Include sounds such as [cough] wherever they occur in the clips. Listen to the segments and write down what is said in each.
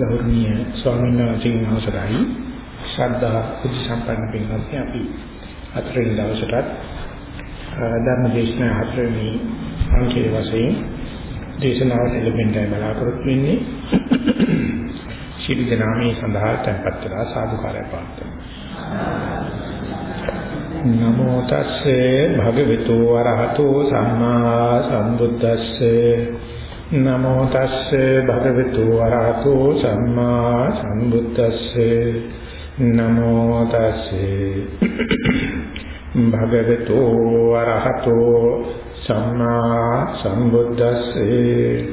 ගෞරවනීය ස්වාමීන් වහන්සේගේ අවසරයි. ශ්‍රද්ධා බුද්ධ සම්පන්න පින්වත්නි අපි අතරින් දවසටත් ධර්ම දේශනා හතරවෙනි අංකයේ වශයෙන් දේශනාවට ලැබෙන්නයි බලාපොරොත්තු වෙන්නේ. ශිරු දනාමේ සඳහා tempත් වෙලා සාදුකාරය පාත්තුමු නමෝ තස්සේ භගවතු වරහතෝ සම්මා සම්බුද්දස්සේ නමෝ තස්සේ භගවතු වරහතෝ සම්මා සම්බුද්දස්සේ නමෝ තස්සේ භගවතු වරහතෝ සම්මා සම්බුද්දස්සේ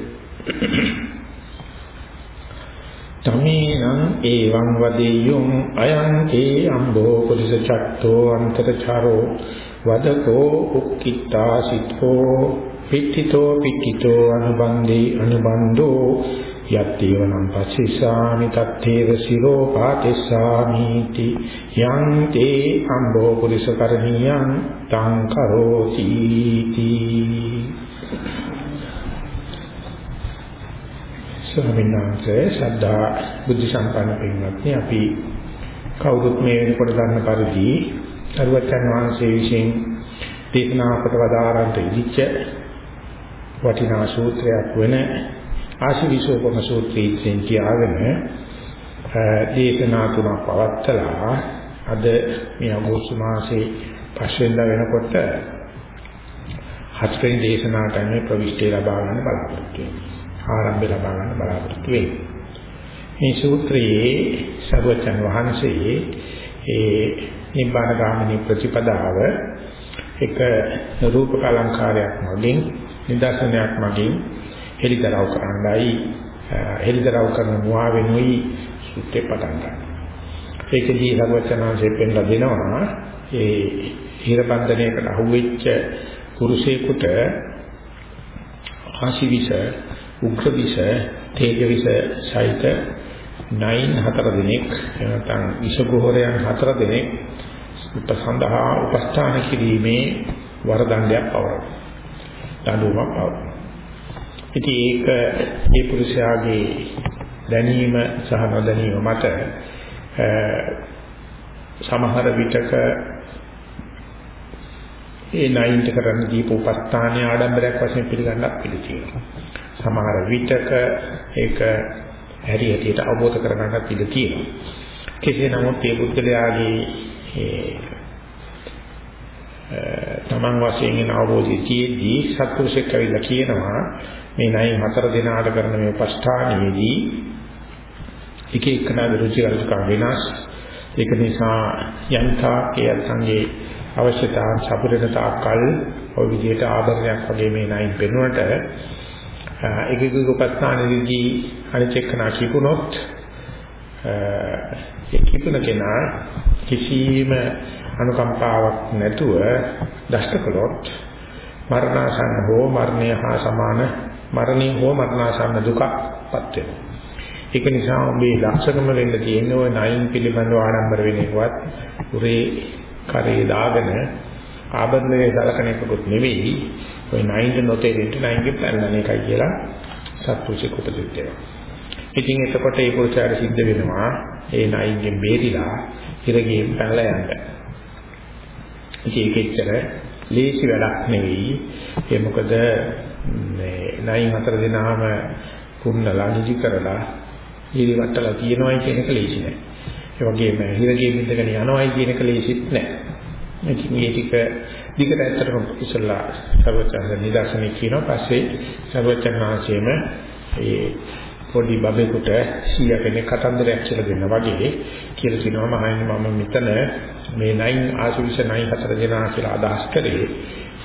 තමේනං එවං වදෙය්‍යං අයං ඒ අම්බෝ කුලිස චත්තෝ අන්තරචාරෝ වදකෝ උක්කිට්ඨා සිතෝ පිට්ඨිතෝ පිට්ඨිතෝ අනුබන්දේ අනුබන්දෝ යත්තේවනම් පස්සිසාමි තත්තේව සිරෝ පාතිස්සාමීති යං තේ අම්බෝ පුරිස කරණියං තං කරෝති තී. ස්වාමීන් වහන්සේ ශ්‍රද්ධා බුද්ධ සම්පන්න පින්වත්නි අපි කවුරුත් මේ වෙනකොට දන්න පරිදි සරුවචන් වහන්සේ විසින් දේශනා කොට වදාරන්ට ඉදිච්ච වටිනා සූත්‍රයක් වෙන ආශිවිසෝපම සූත්‍රයෙන් කියාගෙන දේශනා තුනක් පවත්තලා අද මේ අගෝස්තු මාසේ පස්වෙනිදා වෙනකොට හත්වෙනි දේශනාවට මේ ප්‍රවිෂ්ටි ලබා ගන්න බලාපොරොත්තු වෙනවා. ආරම්භය ලබා ගන්න බලාපොරොත්තු වෙනවා. මේ සූත්‍රයේ සර්වචන් වහන්සේ ඒ නිබ්බාන ගාමිනී ප්‍රතිපදාව එක රූපක අලංකාරයක් මගින් නිදර්ශනයක් මගින් හෙලිදරව් කරන්නයි හෙලිදරව් කරන මුවා වෙනුයි සුත්තේ පටන් ගන්න. ඒකදී සර්වචනාංශයෙන් පෙන්ලා දෙනවා ඒ හිරබන්ධනයකට අහුවෙච්ච පුරුෂයෙකුට ආශිවිස උග්‍රවිස තේජවිස සහිත නයින් හතර දිනක් එනතන් විෂගෝහරයන් හතර දිනක් උපසඳහා උපස්ථාන කිරීමේ වරදණ්ඩයක් පවරනවා. දඬුවමක් පවතිනවා. ඉතින් ඒක මේ පුරුෂයාගේ දැනීම සහ නොදැනීම මත සමහර විටක ඒ නයින්ට කරන්න දීප උපස්ථානයේ ආඩම්බරයක් වශයෙන් පිළිගන්නත් පිළිතියෙනවා. සමහර විටක ඒක හැරි හැටියට අවබෝධ කරගන්නත් පිළිතියෙනවා. කෙසේ නමුත් මේ බුද්ධලයාගේ තමන් වශයෙන් එන අවබෝධය තියේදී සත්පුරුෂෙක් ඇවිල්ලා කියනවා මේ නයින් හතර දිනාට කරන මේ උපස්ථානයේදී එක එකනාගේ රුචි අරුචිකම් වෙනස්. ඒක නිසා යන්තා ඒ සංගේ අවශ්‍යතාවන් සපුරන තාක්කල් ඔය විදිහට ආභරණයක් වගේ මේ නයින් පෙන්වන්නට එක එක උපස්ථානයේදී අනිචෙක්කනා කිපුනොත් ඒ කිපුන කෙනා කිසිම අනුකම්පාවක් නැතුව දෂ්ට කළොත් මරණාසන්න හෝ මරණය හා සමාන මරණය හෝ මරණාසන්න දුකපත් වෙනවා. ඒක නිසා මේ ලක්ෂණම වෙන්න තියෙන ඔය නයින් පිළිබඳව ආඩම්බර වෙන එකවත් උරේ කරේ දාගෙන ආබන්දනේ සලකන එකකුත් නෙවෙයි ඔය නයින්ට නොතේරෙන්න නයින්ගේ පැනන එකයි කියලා සත්පුරුෂෙක් උපදෙස් දෙනවා. ඉතින් එතකොට ඒ පුරුෂයාට සිද්ධ වෙනවා ඒ නයින්ගෙන් බේරිලා ඉරගියෙන් පැනලා යන්න. ඉතින් ඒකෙච්චර ලේසි වැඩක් නෙවෙයි. ඒ මොකද මේ නයින් හතර දිනාම කුණලා නිදි කරලා ඉරිවට්ටලා තියනවායි කියන එක ලේසි නෑ. ඒ වගේම හිරගේ මිදගෙන යනවායි කියන එක ලේසිත් නෑ. ඉතින් මේ ටික දිගට ඇත්තටම ඉස්සලා සර්වචන්ද නිදර්ශනය කියනවා පස්සේ සර්වචන්නාංශයේම ඒ පොඩි බබෙකුට සීයා කෙනෙක් කතන්දරයක් කියලා දෙන්න වගේ කියලා කියනවා. මහන්නේ මම මෙතන මේ නයින් ආශිවිෂ නයින් හතර දෙනා කියලා අදහස් කරේ.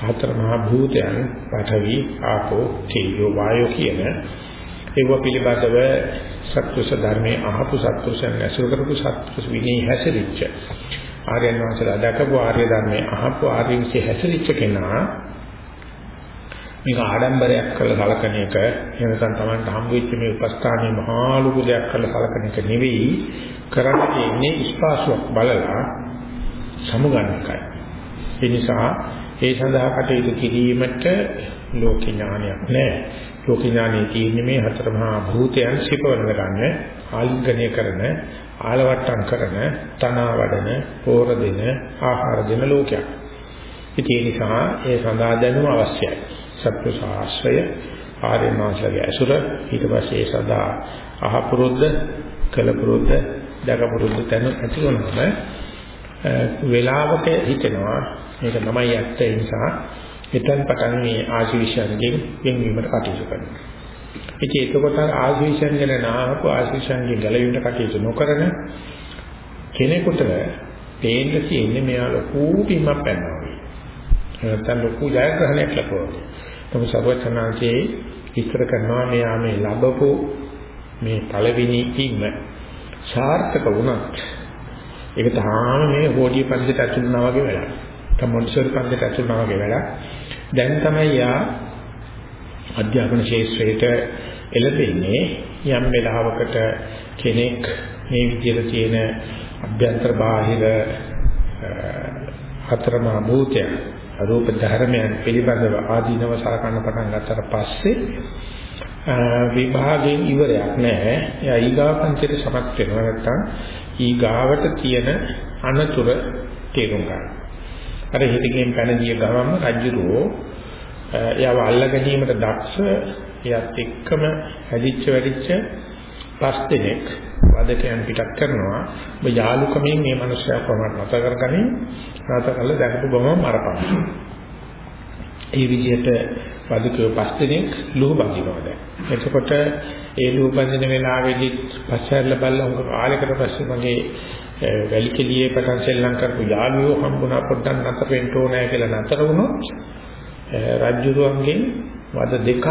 හතර මහා භූතයන් පඨවි ආපෝ තේජෝ වායෝ කියන ඒව පිළිබඳව සත්පුරුෂ ධර්මයේ අහපු සත්පුරුෂයන් ඇසුරු කරපු සත්පුරුෂ විනී හැසිරිච්ච. ආර්යයන් වහන්සේලා දැකපු ආර්ය ධර්මයේ අහපු ආර්ය විශ්ේ හැසිරිච්ච කෙනා මේක ආඩම්බරයක් කරලා සලකන එක එහෙම නැත්නම් Tamanට හම් වෙච්ච මේ උපස්ථානයේ මහා ලොකු දෙයක් කරලා සලකන එක නෙවෙයි කරන්න තියෙන්නේ ස්පාසුවක් බලලා සමුගන්නකයි ඒ නිසා ඒ සඳහා කටයුතු කිරීමට ලෝක ඥානයක් නැහැ. ලෝක ඥානයේ තියෙන්නේ මේ හතර මහා භූතයන් සිපවන ගන්න, ආලිංගනය කරන, ආලවට්ටම් කරන, තනවා වඩන, පෝර දෙන, ආහාර දෙන ලෝකයක්. ඉතින් ඒ නිසා ඒ සඳහා දැනුම අවශ්‍යයි. සත්‍ය ශාස්ත්‍රය ආර්ය මාර්ගයේ අසුර ඊට පස්සේ ඒ සඳහා අහපුරුද්ද, කලපුරුද්ද, දකපුරුද්ද තන ඇති වෙනවම වේලාවක හිතෙනවා මේක තමයි ඇත්ත ඒ නිසා එතෙන් පටන් මේ ආශීර්ෂයන්ගෙන් වෙන්වීමට කටයුතු කරනවා. ඉතින් එතකොට ආශීර්ෂයන් ගැන නාහක ආශීර්ෂයන්ගෙන් ගැලවීමට කටයුතු නොකරන කෙනෙකුට පේන්න තියෙන්නේ මෙයා ලොකු බිමක් පැනනවා වගේ. නැත්නම් ලොකු ජයග්‍රහණයක් ලැබුවා. නමුත් සර්වචනාංශයේ විස්තර කරනවා මෙයා මේ ලැබපු මේ පළවෙනි ඉන්න සාර්ථක වුණත් ඒක තාම මේ හෝඩිය පන්සලට ඇතුළුනා වගේ වැඩක්. කමොන්සර් පන්සලට ඇතුළුනා වගේ වැඩක්. දැන් තමයි යා අධ්‍යාපන ශාස්ත්‍රයට එළඹෙන්නේ යම් වෙලාවකට කෙනෙක් මේ විදිහට තියෙන අභ්‍යන්තර බාහිර හතරමා භූතයන් රූප ධර්මයන් පිළිබඳව ආදීනව සලකන්න පටන් ගත්තට පස්සේ විභාගයෙන් ඉවරයක් නැහැ. එයා ඊගා පන්තියට සමත් වෙනවා නැත්තම් ඊගාවට තියෙන අනතුර තේරුම් ගන්න. අර හිතකින් පැන ගිය ගමම රජුරෝ එයාව අල්ල ගැනීමට දක්ෂ එයත් එක්කම හැදිච්ච වැඩිච්ච පස් දෙනෙක් වදකයන් පිටක් කරනවා. ඔබ යාලුකමින් මේ මිනිස්සයා කොහොමද නැත කරගන්නේ? නැත කළා දැකපු ගමන් මරපන්. ඒ විදිහට වදකයෝ පස් දෙනෙක් ලුහු බඳිනවා දැන්. එතකොට ඒ ලුහු බඳින වෙලාවේදී පස්සෙල්ල බල්ලා උඟ කාලයකට පස්සේ මගේ වැලිකලියේ පටන් සෙල්ලම් කරපු යාළුවෝ හම්බුණා පොඩ්ඩක් නැතර වෙන්න ඕනෑ කියලා නැතර වුණොත් රජ්ජුරුවන්ගෙන් වද දෙකක්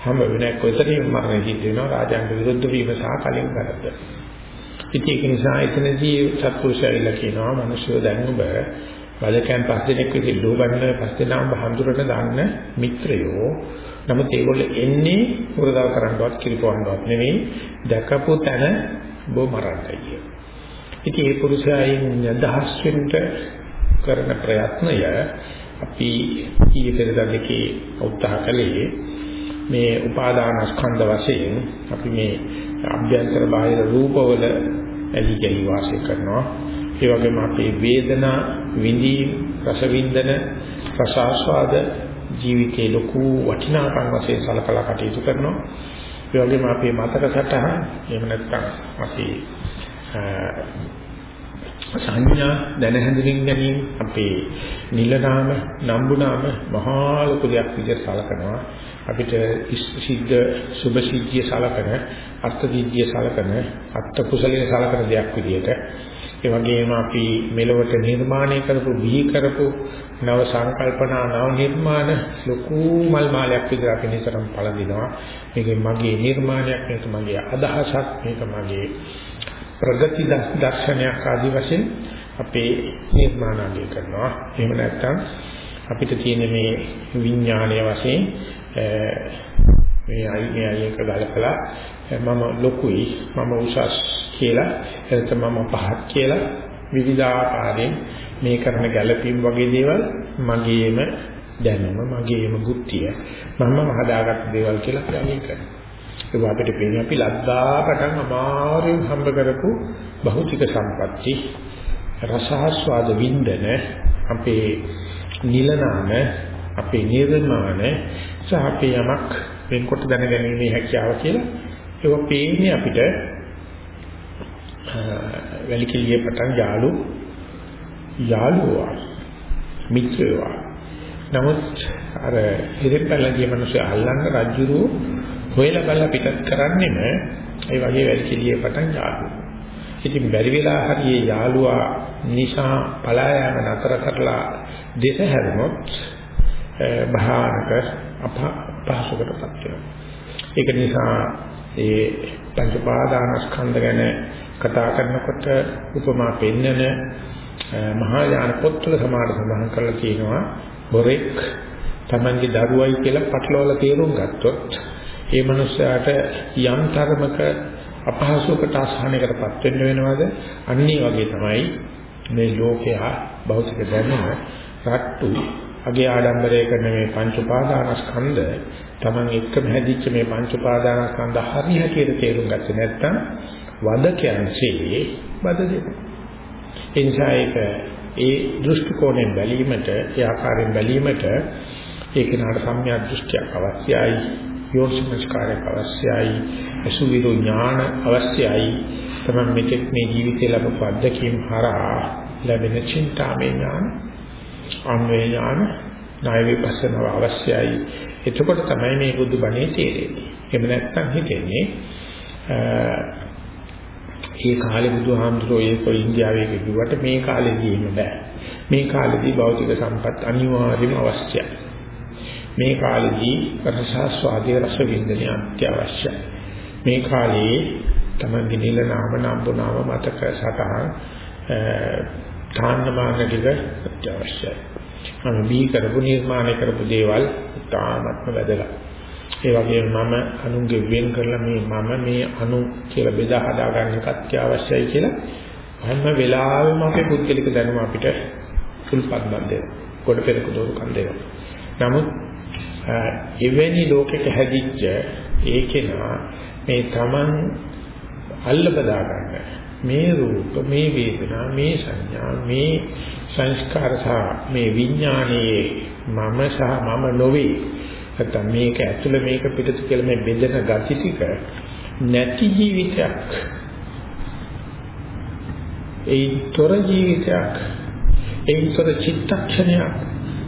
හැම වෙනක් ඔතනින් මරණ සිද්ධ වෙනවා රාජාංග විරුද්ධ වීම සහ කලින් කරද්ද. ඉතින් ඒක නිසා එතනදී සත්පුරුෂයලා කියනවා මිනිස්සු දැන් ඔබ වදකයන් පස් දෙනෙක් විසින් ලෝබන්න පස් දෙනාම හඳුරන දාන්න මිත්‍රයෝ නමුත් ඒගොල්ලෝ එන්නේ උරදල් කරන්නවත් කිරිපවන්නවත් නෙවෙයි දැකපු තැන බෝ මරන්නයි කිය. ඉතින් ඒ පුරුෂයන් දහස් වෙන්න කරන ප්‍රයත්නය අපි ඊයේ පෙරදා දෙකේ උත්සාහ කළේ මේ උපාදාන ස්කන්ධ වශයෙන් අපි මේ අභ්‍යන්තර බාහිර රූපවල ඇලි ගලි වාසය කරනවා. ඒ වගේම අපේ වේදනා විඳීම් රස වින්දන රස ආස්වාද ජීවිතේ ලොකු වටිනාකම් වශයෙන් සලකලා කටයුතු කරනවා. ඒ වගේම අපේ මතක සටහන් එහෙම නැත්නම් අපි සංඥා දැන හැඳින්වීම ගැනීම අපේ නිලනාම නම්බුනාම මහා ලොකු දෙයක් විදිහට සලකනවා. අපිට සිද්ධ සුභ සිද්ධිය සලකන අර්ථ සිද්ධිය සලකන අර්ථ කුසලයේ සලකන දෙයක් විදිහට ඒ වගේම අපි මෙලොවට නිර්මාණය කරපු බිහි කරපු නව සංකල්පනා නව නිර්මාණ ලොකු මල් මාලයක් විදිහට අපි නිතරම පළඳිනවා මේක මගේ නිර්මාණයක් මේක මගේ අදහසක් මේක මගේ ප්‍රගති දර්ශනයක් ආදී වශයෙන් අපේ නිර්මාණාලය කරනවා. එහෙම නැත්නම් අපිට තියෙන මේ විඥානීය වශයෙන් මේ අයි මේ අයි එක ගලකලා මම ලොකුයි මම උසස් කියලා එතන මම පහත් කියලා විවිධාකාරයෙන් මේ කරන ගැළපීම් වගේ දේවල් මගේම දැනුම මගේම බුද්ධිය මම හදාගත්ත දේවල් කියලා කියන්නේ කරනවා. ඒක අපිට පේන්නේ අපි ලද්දා පටන් අමාරුවෙන් හම්බ කරපු භෞතික සම්පatti රසාස්වාද වින්දන අපේ නිලනාම අපේ නිර්මාණ සහ අපේ යමක් වෙන්කොට දැනගැනීමේ හැකියාව කියලා ඒක පේන්නේ අපිට වැලිකලියේ පටන් යාළු යාළුවා මිත්‍රයෝ. නමුත් අර ඉරිපැලගේ මිනිස්සු අල්ලන්න රජුරු හොයලා බලලා පිටත් කරන්නේම ඒ වගේ වැලිකලියේ පටන් යාළුවා ඉතින් බැරි වෙලා හරියේ යාළුවා නිසා පලා යාම නතර කරලා දෙස හැරුණොත් භයානක අපහසුකටපත් වෙනවා. ඒක නිසා ඒ පංච පාදානස්කන්ධ ගැන කතා කරනකොට උපමා පෙන්නන මහා යාන පොත්වල සමාන සඳහන් කරලා තියෙනවා බොරෙක් තමන්ගේ දරුවයි කියලා පටලවලා තේරුම් ගත්තොත් ඒ මනුස්සයාට යම් තරමක අපහසුකට අසහනයකටපත් වෙන්න වෙනවද? අන්නේ වගේ තමයි මේ ලෝකයා භෞතික දැනුම රට්ටු අගේ ආඩම්බරය කරන මේ පංච උපාදානස්කන්ධ Taman එක්කම හැදිච්ච මේ පංච උපාදානස්කන්ධ හරියට තේරුම් ගත්තේ නැත්නම් වදකයන්සේ වද දෙනවා. ඒ නිසා ඒක ඒ දෘෂ්ටි කෝණයෙන් බැලීමට ඒ ආකාරයෙන් බැලීමට ඒක නාට සම්‍යක් දෘෂ්ටියක් අවශ්‍යයි යෝනිසමස්කාරයක් අවශ්‍යයි අසුවිරු ඥාන අවශ්‍යයි තමයි මෙතෙක් මේ ජීවිතය ලැබපු අත්දැකීම් හරහා ලැබෙන චින්තාමය ඥාන අන්වේ ඥාන ණය විපස්සනාව අවශ්‍යයි එතකොට තමයි මේ බුදු බණේ තේරෙන්නේ එහෙම නැත්නම් හිතෙන්නේ ඒ කාලේ බුදුහාමුදුරෝ ඒක ඉන්දියාවේ කිව්වට මේ කාලේදී එහෙම බෑ. මේ කාලේදී භෞතික සම්පත් අනිවාර්යම අවශ්‍යයි. මේ කාලේදී රසස්වාදී රස වින්දනය අත්‍යවශ්‍යයි. මේ කාලේ තමයි නිල නාම නම්බු නාම මතක සතහන් තාන්න මාන ටික අත්‍යවශ්‍යයි. මම බී කරපු නිර්මාණය කරපු දේවල් තාමත්ම වැදගත්. ඒ වගේම මම අනුන්ගේ වෙන් කරලා මේ මම මේ අනු කියලා බෙදා හදා ගන්න එක අත්‍යවශ්‍යයි කියලා හැම වෙලාවෙම අපේ පුද්ගලික දැනුම අපිට උල්පත්මත් දෙනවා. කොට පෙරක දෝරුකම් දෙනවා. නමුත් එවැනි ලෝකෙක හැදිච්ච ඒකේනා මේ Taman අල්ල බදා ගන්න මේ රූප මේ වේදනා මේ සංඥා මේ සංස්කාර සහ මේ විඥානයේ මම සහ මම නොවේ. නැත්නම් මේක ඇතුළ මේක පිටත කියලා මේ බෙදෙන gati ටික නැති ජීවිතයක්. ඒතර ජීවිතයක් ඒතර චිත්තක්ෂණයක්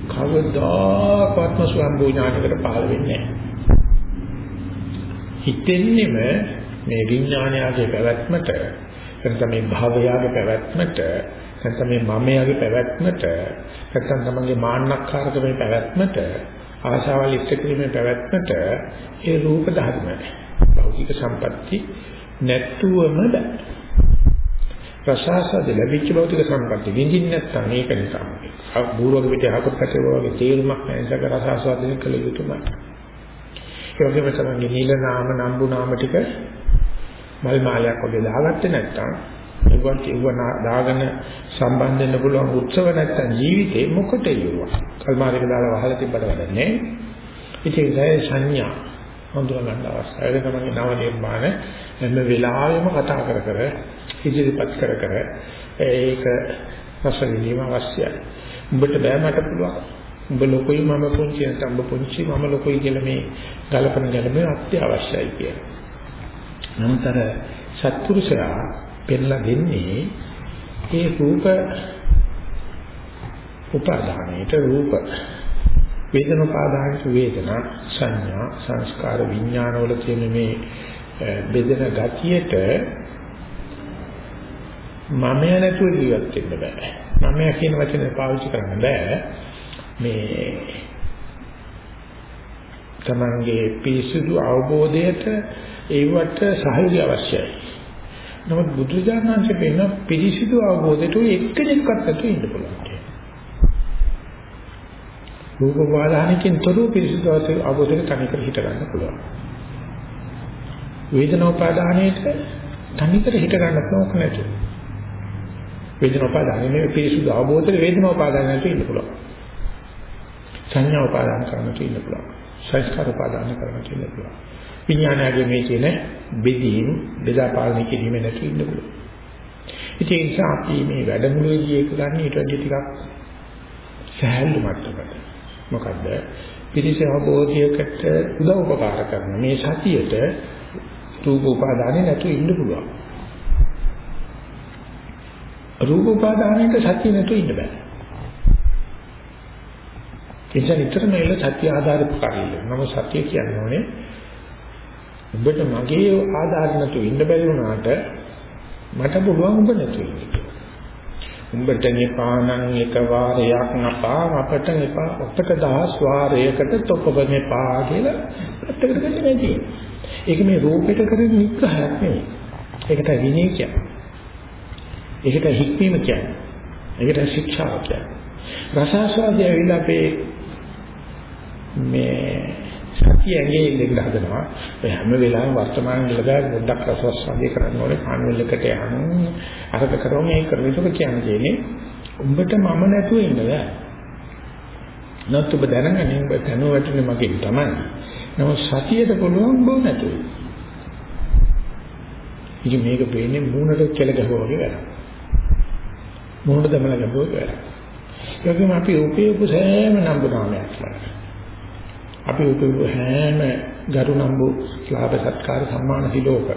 කවදාකවත්ම ස්වම්භූ ඥානයකට පහළ වෙන්නේ නැහැ. හිතෙන්නෙම මේ විඥානයගේ පැවැත්මට නැත්නම් මේ භාවයගේ පැවැත්මට නැත්නම් මේ මමයාගේ පැවැත්මට නැත්නම් තමන්ගේ මාන්නක්කාරකමේ පැවැත්මට ආශාවල් ඉෂ්ට කිරීමේ පැවැත්මට ඒ රූප ධර්ම භෞතික සම්පatti නැත්තුවම බෑ. ප්‍රසාසද ලැබිච්ච භෞතික සම්පatti විඳින්න නැත්නම් මේක නිසා. බූරුවක පිට අහකට වගේ තේරුමක් නැසක රසාස්වාදනය කළ යුතුමයි. ඒ වගේම තමයි නිල නාම නම්බු නාම ටික මල් මාලයක් වගේ දාගත්තේ නැත්නම් ඒවත් ඒව දාගෙන සම්බන්ධ වෙන්න පුළුවන් උත්සව නැත්තම් ජීවිතේ මොකටද යුවා. කල්මාරයක දාලා වහලා තිබ්බට වැඩන්නේ. ඉතින් ඒ සංඥා හඳුනා ගන්න අවශ්‍යයි. ඒක තමයි නව නිර්මාණ හැම වෙලාවෙම කතා කර කර ඉදිරිපත් කර කර ඒක රස විඳීම අවශ්‍යයි. උඹට බෑ මට පුළුවන්. උඹ ලොකුයි මම පුංචි නැත්නම් උඹ පුංචි මම ලොකුයි කියලා මේ ගලපන ගැලපෙන අත්‍යවශ්‍යයි කියලා. නමුත් අර සත්පුරුෂයා පෙන්ලා දෙන්නේ ඒ රූප උපාදානයට රූප වේදන උපාදානයට වේදනා සංඥා සංස්කාර විඥාන වල තියෙන මේ බෙදෙන ගතියට මමය නැතුව ජීවත් වෙන්න බෑ. මමය කියන වචනේ පාවිච්චි කරන්න බෑ. මේ තමන්ගේ පිරිසුදු අවබෝධයට ඒවට සහයෝගය අවශ්‍යයි නමුත් බුදුජානනාංශ වෙන පිළිසිදු අවබෝධයට එක්කෙනෙක්වත් නැතුව ඉන්න පුළුවන් කියන්නේ. රූප වාදානකින් තොරව පිළිසිදු අවබෝධයට තනිකර හිට ගන්න පුළුවන්. වේදනෝපාදානයේට තනිකර හිට ගන්නත් ඕක නැතුව. වේදනෝපාදානයේ පිළිසිදු අවබෝධයට වේදනෝපාදාන නැතුව ඉන්න පුළුවන්. සංඥා උපාදාන කරන්න ඉන්න පුළුවන්. සංස්කාර උපාදාන කරන්න ඉන්න පුළුවන්. විඥානයේ මේ කියන බෙදීම් බෙදා පාලනය කිරීම නැතුව ඉන්න පුළුවන්. ඉතින් ඒ නිසා අපි මේ වැඩමුළුවේදී ඒක ගන්න ඊට වඩා ටිකක් සහැල්ලු මට්ටමකට. මොකද පිරිස අවබෝධයකට උදව් උපකාර කරන මේ සතියට රූප උපාදානෙ නැතුව ඉන්න පුළුවන්. රූප උපාදානයට සතිය නැතුව ඉන්න බෑ. ඒ නිසා නිතරම එළ සත්‍ය ආධාරිත කාර්යය. නම සත්‍ය කියන්නේ ඔබට මගේ ආධාර නැතු ඉන්න බැරි වුණාට මට පුළුවන් ඔබ නැතු ඉන්න කියලා. උඹට නිපානං එක වාරයක් නපා අපට නිපා ඔකට දහස් වාරයකට තොපව නිපා කියලා පැත්තකට ගන්න නැති. ඒක මේ රූපෙට කරන නිග්‍රහයක් නෙවෙයි. ඒකට විනය කියන්නේ. ඒකට හික්මීම කියන්නේ. ඒකට ශික්ෂාව කියන්නේ. රසාස්වාදය ඇවිල්ලා අපේ මේ සතිය ඇඟේ ඉඳගෙන හදනවා. ඔය හැම වෙලාවෙම වර්තමාන ඉඳලා පොඩ්ඩක් රසවස් වගේ කරන්න ඕනේ. කාණුවෙලකට යන්න අරක කරෝ මේ කරන එක කියන්නේ උඹට මම නැතුව ඉන්න බෑ. නැත්නම් ඔබ දැනගන්නේ ඔබ දැනුවටනේ මගේ තමයි. නමුත් සතියට පුළුවන් බෝ නැතුයි. ඉතින් මේක පේන්නේ මූණට කෙල ගහුවා වගේ වැඩක්. මූණට දමලා ගහුවා වගේ වැඩක්. ඒකම අපි උපයපු සෑම නම්බුනාමයක් අපි උපයපු හැම ගරු නම්බු ලාභ සත්කාර සම්මාන සිලෝක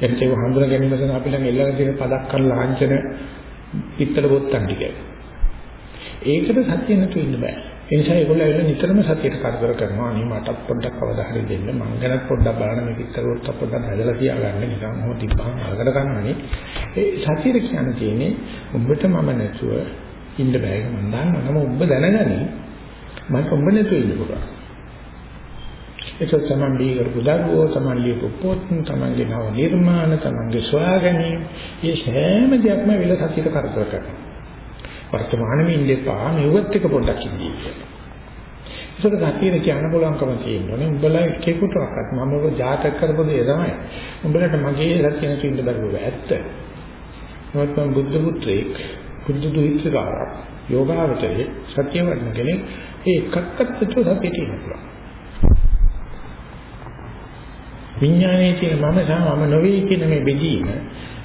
එතේ හඳුන ගැනීම සඳහා අපි ළඟ එල්ලගෙන තියෙන පදක් කර ලාංඡන පිත්තල බොත්තම් ටික. ඒකට සත්‍ය නැතු ඉන්න බෑ. ඒ නිසා ඒගොල්ලෝ ඇවිල්ලා නිතරම සතියට කරදර කරනවා. අනේ මට පොඩ්ඩක් අවධානය දෙන්න. මං ගැනත් පොඩ්ඩක් බලන්න මේ පිටර වලට පොඩ්ඩක් හදලා තියාගන්න නිකන් හො තිබ්බහම අරකට ගන්නනේ. ඒ සතියට කියන්න තියෙන්නේ උඹට මම නැතුව ඉන්න බෑ මම දන්නවා. නම උඹ දැනගනි මට උඹ නැතුව ඉන්න පුළුවන්. ඒක තමයි දී කරපු දරුවෝ, තමන් ලියපු පොත්, තමන්ගේ නව නිර්මාණ, තමන්ගේ සොයා ගැනීම, මේ හැම දෙයක්ම විල සතියට කරදර කරනවා. වර්තමානෙම ඉන්න එපා මෙව්වත් එක පොඩ්ඩක් ඉඳී කියලා. ඒකට ගතියේ කියන්න බලංකම තියෙනවනේ. උඹලා එකෙකුටවත් මම ඔබ ජාතක කරපු දේ තමයි. උඹලට මගේ ලක්ෂණ තියෙන්න බැරුව ඇත්ත. නමුත් මම බුද්ධ පුත්‍රයෙක්, බුද්ධ දුහිතකාරක්, යෝගාවචරයේ සත්‍ය වර්ණ කෙනෙක් ඒ එකක්වත් තුතු සත්‍ය තියෙනවා. විඥානයේ තියෙන මම සහ මම නොවේ කියන මේ බෙදීම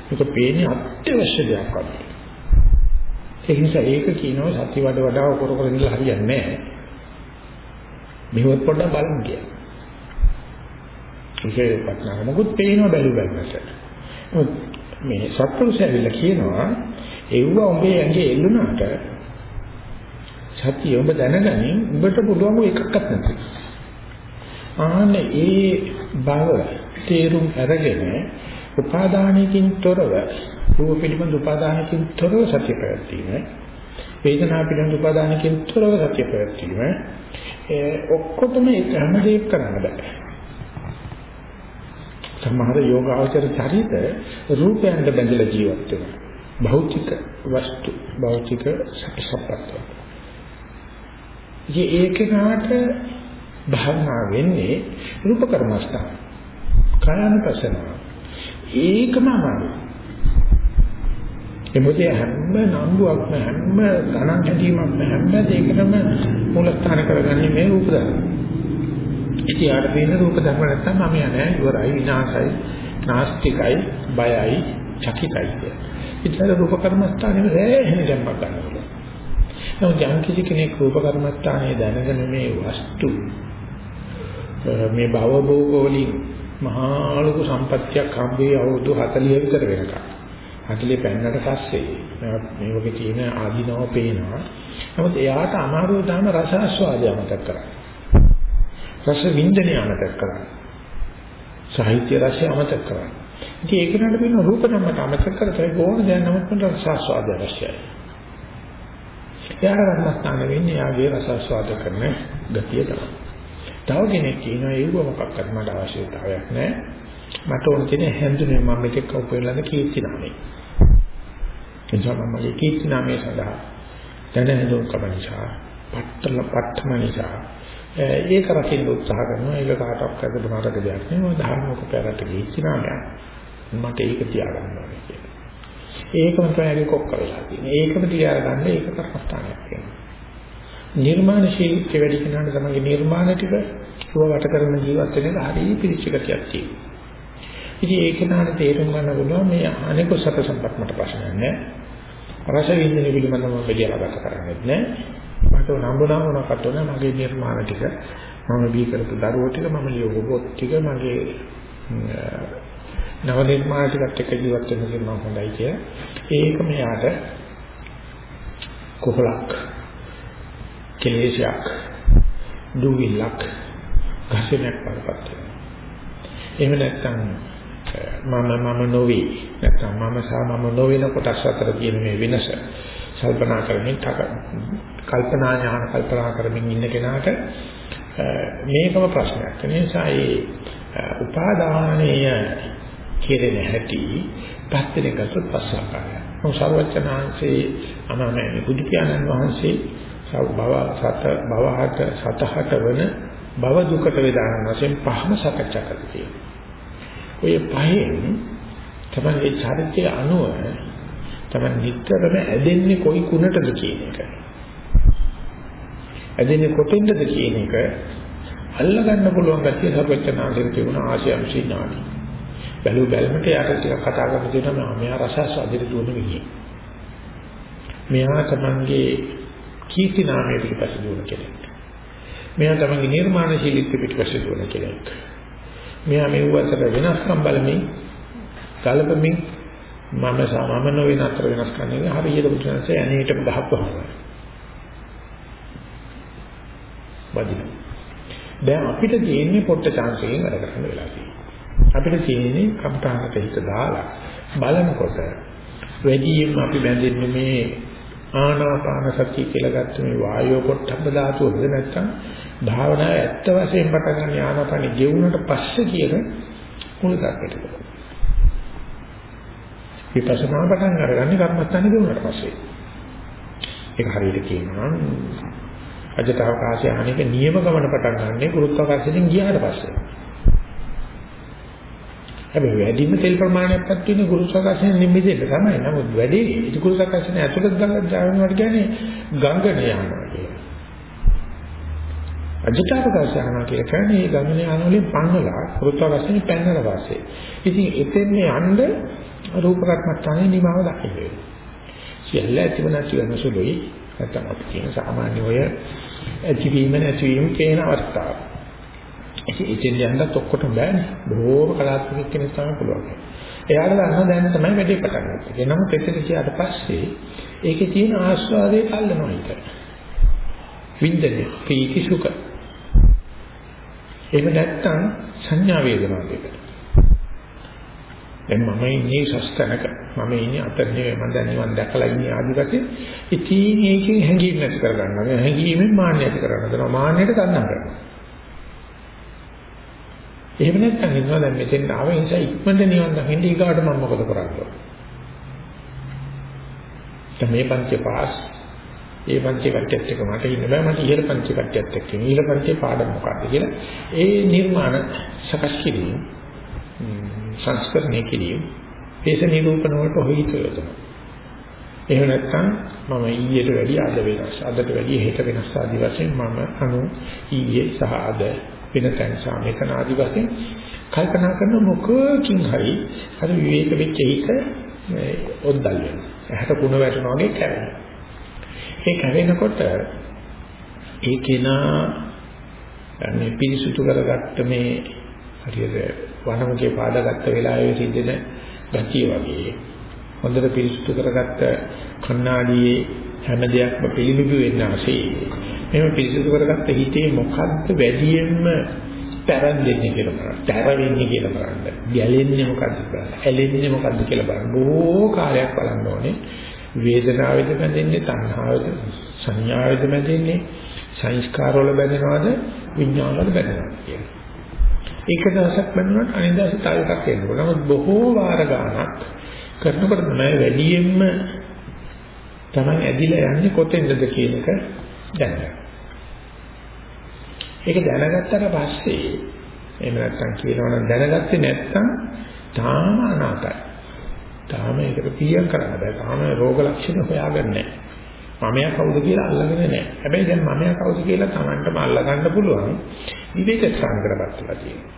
මේක පේන්නේ අත්‍යවශ්‍ය දෙයක් වගේ. ඒ නිසා ඒක කියනවා සත්‍ය වඩ වඩා කර කර ඉඳලා හරියන්නේ නැහැ. මෙහෙවත් පොඩ්ඩක් බලන්න කියලා. ඒකේ පටනග මොකුත් පේනවා බැලු බැලමට. මේ සත්පුරුෂය ඇවිල්ලා කියනවා එව්ව උඹේ ඇඟේ එල්ලුණාට සත්‍ය ඔබ දැනගනින් උඹට පුළුවන් එකක්වත් නැති. ආන්නේ ඒ බව තේරුම් අරගෙන උපාදානයකින් තොරව රූප පිළිබඳ උපාදානකින් තොරව සත්‍ය ප්‍රවැත්වීම වේදනා පිළිබඳ උපාදානකින් තොරව සත්‍ය ප්‍රවැත්වීම ඒ ඔක්කොටම එක හැමදේක් කරන්න බෑ. සමහර යෝගාචර චරිත රූපයන්ට බැඳලා ජීවත් වෙනවා. භෞතික වස්තු භෞතික සප්පත්ත ඒකේකට භාවනා වෙන්නේ රූප කර්මස්ථාන කායानुපසන ඒකම අමාරුයි ඒ මොකද හැම නම්බුවක්ම හැම ගණන් හැදීමක්ම හැම දෙයකටම මූලස්ථාන කරගන්නේ මේ රූප ධර්ම. ඉතින් යාට තියෙන රූප ධර්ම නැත්තම් මම යන්නේ ඉවරයි විනාශයි නාස්තිකයි බයයි චකිතයි. ඉතින් රූප කර්මස්ථානෙම හැහෙන ගැම්මක් ගන්නවා. නමුත් යම් කිසි කෙනෙක් රූප කර්මස්ථානයේ දැනගෙන මේ වස්තු මේ භව භෝගෝලින් මහා ලොකු සම්පත්තියක් හම්බේ අවුරුදු 40 විතර වෙනකම් අකලේ පැන්නට පස්සේ මේ වගේ තියෙන ආධිනව පේනවා. නමුත් එයාට අමාරුව තමයි රස ආස්වාදය අමතක කරන්නේ. රස වින්දනය අමතක කරන්නේ. සාහිත්‍ය රසය අමතක කරන්නේ. ඉතින් ඒක නට වෙන රූප ධර්මත අමතක කරලා ඕන දැන් නමුත් මට රස ආස්වාදය අවශ්‍යයි. යාර රත්නස්ථාන වෙන්නේ යාගේ රස ආස්වාද කරන ගතිය තමයි. තව කෙනෙක් කියනවා ඒක මොකක්වත් මට අවශ්‍යතාවයක් නැහැ. මට ඕන තියෙන හැඳුනේ මම මේක කවුරුලද කීර්ති නාමය. නිසා මම මගේ කීර්ති නාමය සඳහා දැන හඳුන්කම නිසා, පත්තල පත්තම නිසා ඒක රකින්න උත්සාහ කරනවා. ඒක කාටවත් කරද බනරක දෙයක් නෙවෙයි. ධර්මක පැරට කීර්ති නාමය. මට ඒක තියාගන්න ඕනේ කියලා. ඒකම තමයි කොක්ක වෙලා තියෙන්නේ. ඒකම තියාගන්න ඒක කරපස්ථානයක් වෙනවා. නිර්මාණශීලීත්වය වැඩි කෙනාට තමයි නිර්මාණ ටික වට කරන ජීවත් වෙන එක හරිය පිළිචකතියක් තියෙනවා. ඉතින් ඒක නාට තේරුම් ගන්න පුළුවන් මේ අනික සත සම්පත් මට ප්‍රශ්නයක් නෑ. රස විඳින පිළිබඳව මම බෙදලා ගත කරන්නේ නෑ. මට නම්බුනා මොනකට උන මගේ නිර්මාණ ටික මම බී කරපු දරුවෝ ටික මම ලියපු පොත් ටික මගේ නව නිර්මාණ ටිකත් එක්ක ජීවත් වෙන එක මම හොඳයි කිය. ඒක මෙයාට කොහලක් කෙලෙසයක් දුවිලක් ගසනක් වඩපත් වෙනවා. එහෙම නැත්නම් මම මම නොවේ නැත්නම් මම සහ මම නොවන කොටස් අතර තියෙන මේ වෙනස කල්පනා කරමින් කල්පනා ඥාන කල්පනා කරමින් ඉන්න කෙනාට මේකම ප්‍රශ්නයක්. ඒ නිසා මේ උපාදානීය කෙරෙන හැටි පැත්තෙන් ගත්තොත් පස්සාකාරය. මොසාවචනාංශේ අනමයේ බුදු පියාණන් වහන්සේ භව සත භවහට සතහට වන භව දුකට වේදාන වශයෙන් පහම සකච්ඡා කරලා තියෙනවා. ඔය පහෙන් තමයි චරිතය අනුව තමයි නිතරම ඇදෙන්නේ කොයි කුණටද කියන එක. ඇදෙන්නේ කොතෙන්ද කියන එක අල්ලගන්න පුළුවන් ගැතිය සර්වචනාංශයේ තිබුණ ආශයම්සී ඥානයි. බැලු බැලමට යට ටිකක් කතා කරලා තියෙනවා මෙයා රසස් අදිට දුවන විදිය. මෙයා තමන්ගේ කීර්ති නාමයේ පිටපස්ස දුවන කෙනෙක්. මෙයා තමන්ගේ නිර්මාණශීලීත්ව පිටපස්ස දුවන කෙනෙක්. මෙයා මේ වතර වෙනස්කම් බලමින් කලපමින් මම සමම නොවන අතර වෙනස් කරන්නේ හරියට බුදුන්සේ ඇනේටම ගහක් වහනවා. වදින. දැන් අපිට තියෙන්නේ පොට්ට chance එකෙන් වැඩ කරන්න වෙලා තියෙනවා. අපිට තියෙන්නේ කම්තාහකට හිත දාලා බලනකොට වැඩියෙන් අපි බැඳෙන්නේ මේ ආනාපාන සතිය කියලා ගත්ත මේ වායෝ පොට්ටබ්බ ධාතුවද නැත්නම් භාවනාව ඇත්ත වශයෙන් පටන් ගන්න ආනාපානෙ ගෙවුනට පස්සේ කියන මුල දක්කට. විපස්සනා පටන් අරගන්නේ කර්මස්ථානේ ගෙවුනට පස්සේ. ඒක හරියට කියනවා අජට අවකාශය අනේක නියම ගමන පටන් ගන්නනේ ගුරුත්වාකර්ෂණයෙන් ගියාට පස්සේ. හැබැයි වැඩිම තෙල් ප්‍රමාණයක්පත් වෙන ගුරුත්වාකර්ෂණය නිමිදෙන්න තමයි. නමුත් වැඩි ඒ ගුරුත්වාකර්ෂණය ඇතුළත ගඟ දානවට කියන්නේ ගංගන යනවා කියන්නේ. අජිතාවකාශය යනවා කියලා කියන්නේ මේ ගංගන යන වලින් පන්නලා ගුරුත්වාකර්ෂණය පැනනලා පස්සේ. ඉතින් එතෙන් යන්න රූප කර්මස්ථානේ නිමාව දකින්න. සියල්ල ඇතිව නැති වෙන සුළුයි. නැත්නම් අපි කියන සාමාන්‍ය ඔය ඇතිවීම නැතිවීම කියන අවස්ථාව. ඉතින් යන්නත් ඔක්කොටම බෑනේ. බොහෝම කලාත්මක කෙනෙක් තමයි පුළුවන්. එයාට දන්නවා දැන් තමයි වැඩේ පටන් ගත්තේ. නමුත් එතන කියාට පස්සේ ඒකේ තියෙන ආස්වාදයේ කල්නවා හිත. වින්දනේ පීති සුඛ. එහෙම නැත්නම් සංඥා වේදනා දෙකට. දැන් මම ඉන්නේ සස්තනක මම ඉන්නේ අතරේ මම දැන් නිවන් දැකලා ඉන්නේ ආදිවාසී ඉතින් ඒකෙන් හැංගීම් නැති කරගන්නවා හැංගීමෙන් මාන්නය ඇති කරගන්නවා මාන්නයට තණ්හා කරනවා එහෙම නැත්නම් ඉන්නවා දැන් මෙතෙන් ආව නිසා ඉක්මනට නිවන් දකින්න ඊගාට මම මොකද කරන්නේ දැන් මේ පංච පාස් ඒ පංච කට්ටියත් එක්ක මට ඉන්න බෑ මට ඉහළ පංච කට්ටියත් එක්ක ඉන්න ඉහළ පංචේ පාඩම මොකක්ද කියලා ඒ නිර්මාණ සකස් කිරීම සංස්කරණය කිරීම දේශ නිරූපණ වලට හොයිත යොදනවා. එහෙම නැත්නම් මම ඊයට වැඩිය අද වෙනස්. අදට වැඩිය හෙට වෙනස් ආදි වශයෙන් මම අනු ඊයේ සහ අද වෙන තැන් සාමේකන ආදි වශයෙන් කල්පනා කරන මොකකින් හරි අර විවේක වෙච්ච හිත ඔද්දල් වෙනවා. ඇහැට කුණ වැටෙනවා වගේ කැරෙනවා. ඒ කැරෙනකොට ඒ කෙනා මේ පිරිසුදු කරගත්ත මේ හරියට වනමුකේ පාදගත්ත වෙලාවේ සිද්ධෙන ගතිය වගේ හොඳට පිරිසුදු කරගත්ත කණ්ණාඩියේ හැම දෙයක්ම පිළිඹු වෙන්න ASCII. එහෙම පිරිසුදු කරගත්ත හිතේ මොකද්ද වැඩියෙන්ම තරන්දෙන්නේ කියලා බලන්න. තර වෙන්නේ කියලා බලන්න. ගැලෙන්නේ මොකද්ද බලන්න. ඇලෙන්නේ මොකද්ද කියලා බලන්න. බොහෝ කාලයක් බලන්න ඕනේ. වේදනාවෙද බැඳෙන්නේ, තණ්හාවෙද, සංඥාවෙද බැඳෙන්නේ, සංස්කාරවල බැඳෙනවද, විඥානවල බැඳෙනවද කියලා. එක දවසක් බැලුනොත් අනිත් දවසේ තව එකක් එනවා. නමුත් බොහෝ වාර ගානක් කරනකොට තමයි වැඩියෙන්ම තමයි ඇදිලා යන්නේ කොතෙන්ද කියන එක දැනගන්න. ඒක දැනගත්තට පස්සේ එහෙම නැත්නම් කියනවනම් දැනගත්තේ නැත්නම් තාම අනාතයි. තාම ඒකට පියම් කරන්න බෑ. තාම රෝග ලක්ෂණ හොයාගන්නේ නැහැ. මමයා කවුද කියලා අල්ලගෙන නැහැ. හැබැයි දැන් මමයා කවුද කියලා Tamanටම අල්ලගන්න පුළුවන් විවේක සංග්‍රහපත්ලා තියෙනවා.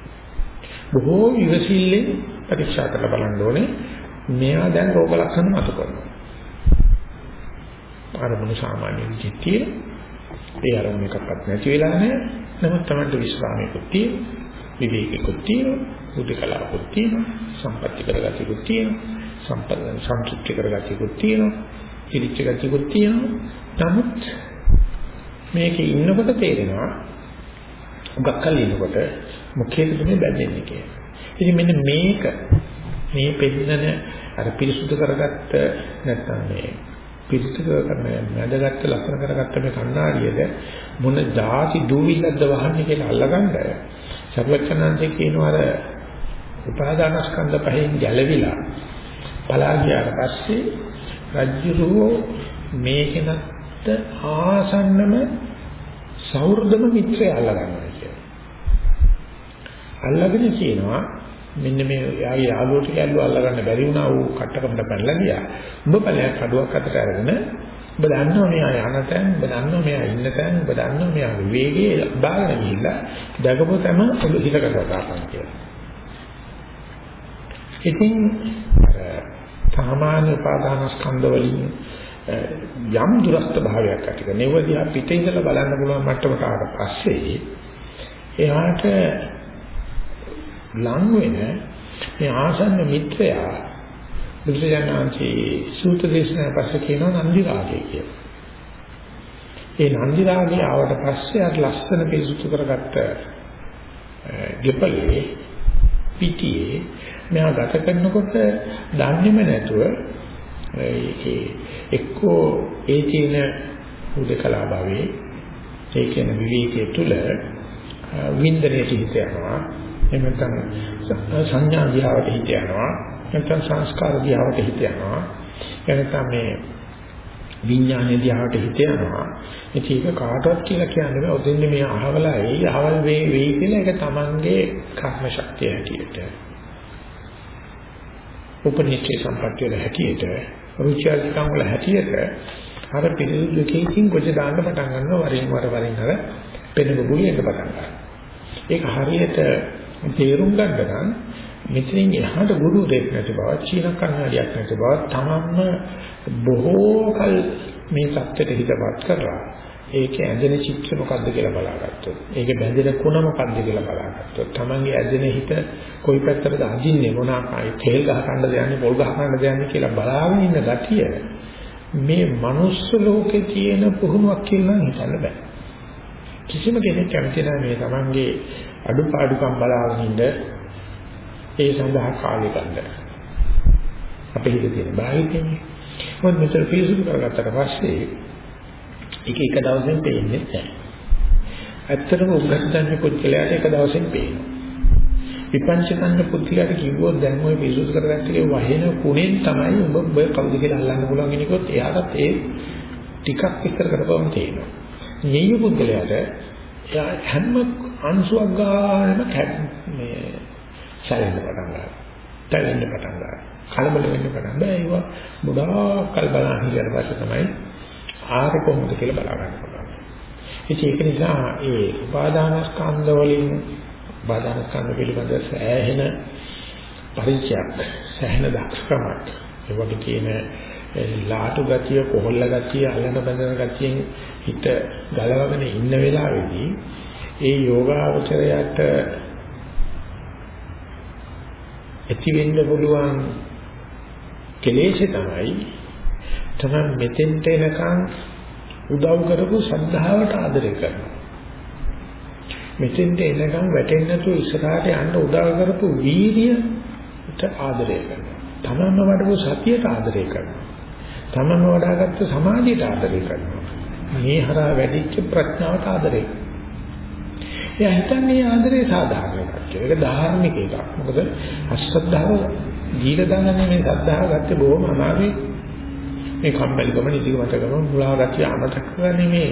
බොහෝ ඉවසිල්ලෙන් පරීක්ෂා කරලා බලන්න ඕනේ. මෙයා දැන් රෝග ලක්ෂණ මතු කරනවා. අරමුණු සාමාන්‍ය විචිතිය ඒ අරමුණ එකක්වත් නැති වෙලා නැහැ. නමුත් Tamanට විශ්‍රාමයකුත් තියෙනවා. විවේකයකුත් තියෙනවා. උදකලාවකුත් තියෙනවා. සම්පත්‍ති කරගතියකුත් තියෙනවා. සම්පන්න සම්පූර්ණ කරගතියකුත් තියෙනවා. පිළිච්ච ගතියකුත් තියෙනවා. නමුත් මේකේ ඉන්නකොට තේරෙනවා උගක් කල් ඉන්නකොට මොකේද මේ බැඳෙන්නේ කියලා. ඉතින් මෙන්න මේක මේ පෙන්නන අර පිරිසුදු කරගත්ත නැත්නම් මේ පිරිසුදු කරන මැදගත්ත ලක්ෂණ කරගත්ත මේ කණ්ණාඩියද මොන જાති දූවිල්ලක්ද වහන්නේ කියලා අල්ලගන්න සර්වචනන්සේ කියනවා අර උපාදානස්කන්ධ පහෙන් ගැලවිලා බලා ගියාට පස්සේ රජ්ජුරුව මේකෙනත් ආසන්නම සෞර්ධම මිත්‍රය අල්ලගන්නවා කියලා. අල්ලගෙන කියනවා මෙන්න මේ යාගේ යාළුවෝ ටික ඇල්ලුවා අල්ලගන්න බැරි වුණා ඌ කට්ටකමට පැනලා ගියා. උඹ ඵලයක් කඩුවක් අතට අරගෙන ඔබ දන්නවා මෙයා යන තැන්, ඔබ දන්නවා මෙයා ඉන්න තැන්, ඔබ දන්නවා මෙයා විවේකයේ බාගෙන ගිහිල්ලා දගපු තැන ඔබ හිතකට දාපන් කියලා. ඉතින් සාමාන්‍ය උපාදානස්කන්ධ වලින් යම් දුරස්ත භාවයක් ඇති කරන ඒවදී අපිට ඉඳලා බලන්න පුළුවන් මට්ටමට ආවට පස්සේ එයාට ලං වෙන මේ ආසන්න මිත්‍රයා බුදුසජාණන්සේ සූත්‍ර දේශනා පස්සේ කියනවා නන්දි රාගය කියලා. ඒ නන්දි රාගය ආවට පස්සේ අර ලස්සන පිරිසුදු කරගත්ත ගෙපලේ පිටියේ මෙයා ගත කරනකොට දන්නේම නැතුව ඒකේ එක්කෝ ඒ තියෙන උදකලා භාවයේ ඒ කියන විවේකයේ තුල වින්දනයේ හිත යනවා එහෙම නැත්නම් සංඥා දිහාවට හිත යනවා. නැත්නම් සංස්කාර දිහාවට හිත යනවා. එනකම් මේ විඥානයේ දිහාවට හිත යනවා. ඉතින් ඒක කාටවත් කියලා කියන්නේ බෑ ඔතෙන්ද මේ අහවලා ඒ අහවල් වේ වෙයි කියලා ඒක තමන්ගේ කර්ම ශක්තිය හැටියට. උපනිෂේ සම්පත්‍ය වල හැටියට රුචිආධිකම් වල හැටියට අර පිළිදු දෙකකින් කොච්ච දාන්න පටන් ගන්නවා. වරින් වර වරින් අර පෙන බුබුලියට පටන් ගන්නවා. ඒක හරියට තේරුම් ගන්න නම් මෙතනින් එහාට ගුරු දෙයක් නැති බව, චීන කන්නඩියක් නැති බව තමන්ම බොහෝ කල මේ தත්ත්වයට හිතපත් කරලා ඒකේ ඇදෙන චිත්‍ර මොකද්ද කියලා බලාගත්තොත් ඒකේ බැඳෙන කුණ මොකද්ද කියලා බලාගත්තොත් තමන්ගේ ඇදෙන හිත කොයි පැත්තටද අදින්නේ මොනවා තේල් ගහ ගන්නද යන්නේ පොල් ගහ ගන්නද යන්නේ කියලා බලාගෙන ඉන්න ගතිය මේ මනුස්ස ලෝකේ තියෙන පුහුණුවක් කියලා හිතන්න බෑ. කිසිම කෙනෙක් කැමති නැහැ මේ තමන්ගේ අඩුපාඩුකම් බලාගෙන ඉන්න ඒ සඳහා කාලය ගන්න අපේ හිතේ තියෙන බාහිරනේ මොකද මෙතන පිළිසුදු කරගත්තට පස්සේ ඒක එක දවසෙන් පේන්නේ නැහැ. ඇත්තටම උගත්තන්නේ පුද්ගලයාට එක දවසෙන් පේනවා. විපංචකන්න පුද්ගලයාට කිව්වොත් දැන් ඔය පිසුදු කරගත්තේ වහින කුණෙන් තමයි ඔබ ඔබ කවුද කියලා අල්ලන්න පුළුවන් කෙනෙකුත් එයාටත් ඒ ටිකක් විස්තර කරපුවම තේරෙනවා. ඤෙය්‍ය පුද්ගලයාට එයා හැම අංශුවක් ගානම මේ සැලෙන්න පටන් ගන්නවා. තැවෙන්න පටන් ගන්නවා. කලබල වෙන්න පටන් ගන්නවා. ඒවා ගොඩාක් කල් බලන් හිටියට පස්සේ තමයි ආර කොහොමද කියලා බලා ගන්න පුළුවන්. ඉතින් ඒක නිසා ඒ උපාදානස්කන්ධ වලින් උපාදානස්කන්ධ පිළිබඳ සෑහෙන පරිචයක් සෑහෙන දක්ෂකමක් ඒ වගේ තියෙන ලාටු ගතිය කොහොල්ල ගතිය අල්ලන බඳන ගතියෙන් හිත ගලවගෙන ඉන්න වෙලාවේදී ඒ යෝගාවචරයට ඇති වෙන්න පුළුවන් කෙලෙෂ තමයි තමයි මෙතෙන්ට එනකන් උදව් කරපු ශ්‍රද්ධාවට ආදරය කරනවා. මෙතෙන්ට එනකන් වැටෙන්නේ නැතුව ඉස්සරහට යන්න උදව් කරපු වීර්යයට ආදරය කරනවා. තමන්ම වඩපු සතියට ආදරය කරනවා. තමන්ම වඩාගත්තු සමාධියට ආදරය කරනවා. මේ හරහා වැඩිච්ච ප්‍රඥාවට ආදරය කරනවා. එයා හිතන්නේ ආදරේ සාධාරණ එකක් කියලා. ඒක ධාර්මික එකක්. මොකද අශ්‍රද්ධාව දීලා දාන්නේ මේ ශ්‍රද්ධාව ගත්තේ බොහොම අමාරුයි. මේ කම්මැලිකම නිදිමතකම මුලා ගැතිය අමතක කරන්නේ මේ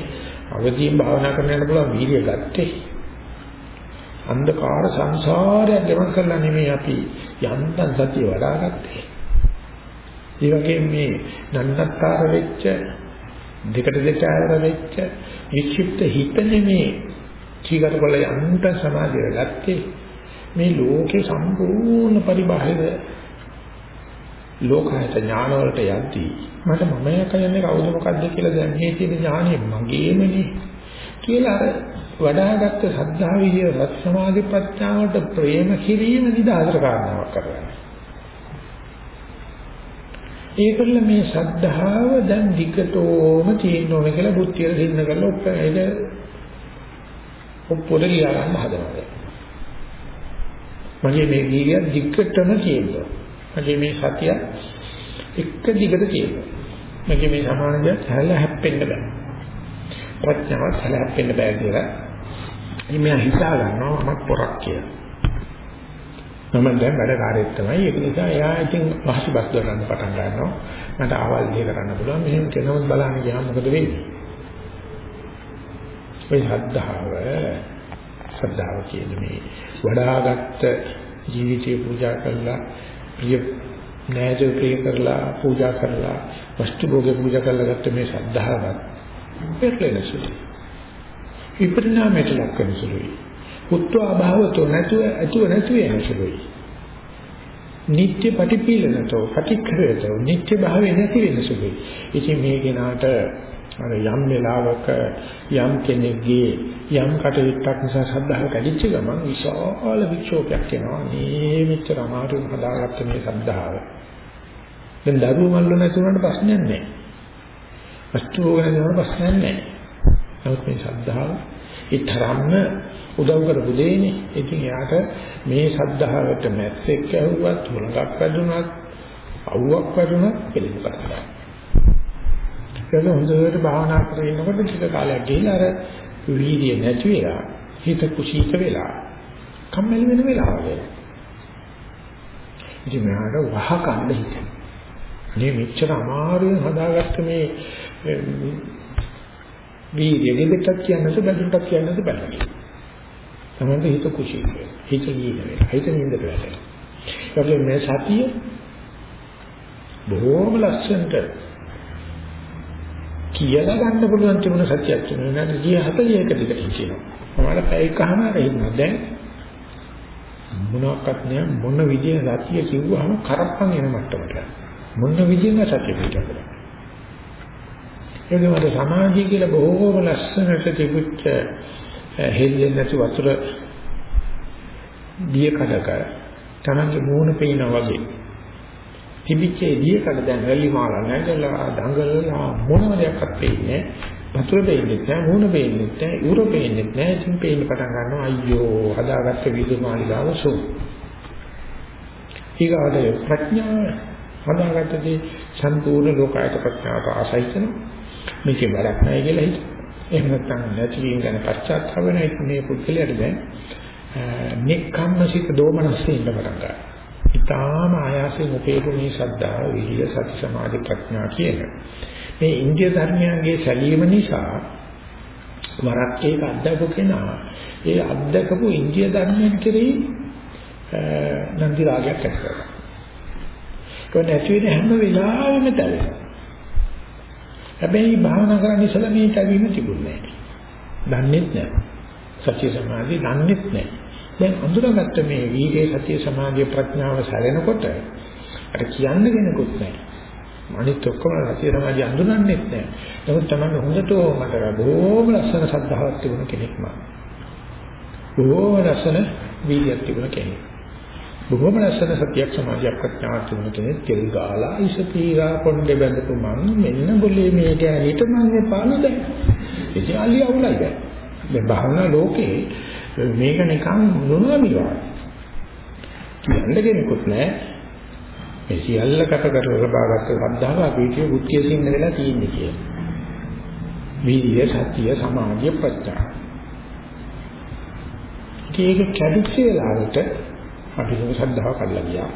අවදීන් භාවනා කරන්න යන පුළුවන් වීර්ය ගත්තේ අන්ධකාර සංසාරයක් ගමන් කරලා නෙමෙයි අපි යන්තම් සතිය වඩාගත්තේ ඒ වගේම මේ නන්නත්තර වෙච්ච දෙකට දෙක ආයර වෙච්ච වික්ෂිප්ත හිත නෙමේ. චීකට කොල්ල යන්තම් සමාධිය ගත්තේ මේ ලෝකේ සම්පූර්ණ පරිබාහිර ලෝකායත ඥාන වලට යද්දී මට මම කියන්නේ කවුද මොකද්ද කියලා දැන් මේ තියෙන ඥානෙ මගේමනේ කියලා අර වඩාගත්ත සද්ධා විදිය රත් සමාධි ප්‍රඥාවට ප්‍රේම කිරීම නිදාතර කාරණාවක් කරගන්න. ඒකල මේ සද්ධාව දැන් දිගටම තියෙන්න ඕන කියලා බුද්ධිය දෙන්න කරලා ඔක්කොම ඒක ඔප්පොර ලියා ගන්න හදනවා. මගේ මේ වීර්යය දිගටම තියෙනවා. මගේ මේ සතිය එක දිගට තියෙනවා. මගේ මේ සමානය හැල හැප්පෙන්න බෑ. ප්‍රඥාව හැල හැප්පෙන්න බෑ කියලා. ඉතින් මම හිතා ගන්නවා මම පොරක් කියලා. මම දැන් වැඩ කාර්යයක් තමයි ඒක නිසා එයා ඉතින් පහසුබස් දරන්න පටන් ගන්නවා. මට ආවල් දෙය කරන්න පුළුවන්. මෙහෙම කෙනෙකුත් බලන්න ගියාම මොකද වෙන්නේ? මේ ශ්‍රද්ධාව ශ්‍රද්ධාව කියන්නේ මේ වඩාගත් ජීවිතේ පූජා කළා ප්‍රිය නෑදෝ ප්‍රිය කරලා පූජා කරලා වස්තු භෝගේ පූජා කරලා ගත්ත මේ ශ්‍රද්ධාවත් පෙරලෙන සුළුයි. විපරිණාමයට ලක් වෙන සුළුයි. උත්ව අභාවතෝ නැතුව ඇතුව නැතුව යන සුළුයි. නිත්‍ය ප්‍රතිපීලනතෝ ප්‍රතික්‍රියතෝ නිත්‍ය භාවය නැති වෙන සුළුයි. ඉතින් මේ කෙනාට අර යම් වෙලාවක යම් කෙනෙක්ගේ යම් කටයුත්තක් නිසා ශ්‍රද්ධාව කැඩිච්ච ගමන් විශාල වික්ෂෝපයක් එනවා. මේ මෙච්චර අමාරුම හදාගත්ත මේ ශ්‍රද්ධාව. දැන් දරුවෝ මල්ල නැතුනට ප්‍රශ්නයක් නැහැ. වස්තු ගැන ප්‍රශ්නයක් නැහැ. නමුත් මේ ශ්‍රද්ධාව ඒ තරම්ම උදව් කරපු දෙන්නේ. ඉතින් එයාට මේ ශ්‍රද්ධාවට මැස්සෙක් ඇහුවත්, මුලඟක් වැදුනත්, අවුවක් වැදුනත් පිළිගන්න කරනවා. ඒක හොඳට භාවනා කරගෙන ඉන්නකොට ටික කාලයක් ගිහිල්ලා අර වීර්ය නැති වෙලා, හිත කුසීත වෙලා, කම්මැලි වෙන වෙලාවල. ඉතින් මට වහ කන්න හිතෙනවා. මේ මෙච්චර අමාරුවෙන් හදාගත්ත මේ වීර්ය දෙකක් කියන්නද බඳුන්ටක් කියන්නද බලන්න. තමයි හිත කුසී හිත නිදේ හිත නින්දට වැටෙනවා. ඒකෙන් මේ සතිය බොහෝම ලස්සනට කියලා ගන්න පුළුවන් තිබුණ සත්‍යයක් කියනවා. නේද? ගිය 40ක දිගට කියනවා. මම පැය එකමාර ඉන්නවා. දැන් මොනවාක්වත් නෑ මොන විදිහේ සතිය කිව්වහම කරප්පන් එන මට්ටමට. මොන විදිහෙන්ද සතිය පිටකරන්නේ. ඒකමද සමාධිය කියලා බොහෝම ලස්සනට තිබුච්ච හෙල්ලෙන්නේ නැති වතුර දිය කඩක තමන්ගේ මූණ පේනා වගේ. තිබිච්ච දිය කඩ දැන් රැලි මාලා නැගලා දඟලලා මොනම දෙයක්වත් පේන්නේ වතුර පේන්නේ නැහැ මූණ පේන්නේ නැහැ යුර පේන්නේ නැහැ. ඉතින් පේන්න පටන් ගන්නවා අයියෝ හදාගත්ත විදුමාලිගාව සෝ ඊගාට ප්‍රඥාව හදාගත්තදී සම්පූර්ණ ලෝකායත ප්‍රඥාවට ආසයිතන මේකේ වැඩක් නැහැ කියලා හිතුවා. එහෙම නැත්නම් නැතිවීම ගැන පශ්චාත්තාප වෙන එක මේ පුද්ගලයාට දැන් නික්කම්මසිත දෝමනස්සේ ඉන්න පටන් ගන්නවා. ඊටාම ආයාසයෙන් උපේපු මේ ශ්‍රද්ධාව, විරිය, සති, සමාධි, ප්‍රඥා කියන මේ ඉන්දිය ධර්මයන්ගේ සැලීම නිසා වරක් ඒක අත්දකපු කෙනා ඒ අත්දකපු ඉන්දිය ධර්මයන් කෙරෙහි නන්දි රාගයක් ඇති කරගන්නවා. ඒක නැති වෙන හැම වෙලාවෙම තැවෙනවා. හැබැයි භාවනා කරන්න ඉස්සලා මේ තැවීම තිබුණේ නැහැ. දන්නේත් නැහැ. සත්‍ය සමාධිය දන්නේත් නැහැ. දැන් අඳුරගත්ත මේ වීර්ය සත්‍ය සමාධිය ප්‍රඥාව සැලෙනකොට අර කියන්න කෙනෙකුත් නැහැ. අනිත් ඔක්කොම සත්‍ය සමාධිය අඳුරන්නේත් නැහැ. නමුත් තමයි හොඳට මට බොහොම ලස්සන සද්ධාවක් තිබුණ කෙනෙක් මම. බොහොම ලස්සන වීර්යයක් තිබුණ කෙනෙක්. බොහොම ලස්සන සත්‍යයක් සමාජයක් ප්‍රඥාවක් තිබුණ කෙනෙක් තෙල් ගාලා ඉස පීරා පොණ්ඩේ බඳපු මං මෙන්න બોලේ මේ ගෑනිට මං එපාන දැන්. ඉතින් අලිය අවුලයි දැන්. මේ භාවනා ලෝකේ මේක නිකන් නොනමිවා කියන්න කෙනෙකුත් නැහැ මේ සියල්ල කැප කරලා ලබාගත්ත ශ්‍රද්ධාව අපේ බුද්ධිය සින්න වෙලා තියෙන්නේ කියලා. වීර්ය සත්‍ය සමාධිය ප්‍රඥා. ඒක කැඩිච්ච වෙලාවට අපි ඒක ශ්‍රද්ධාව කඩලා ගියා.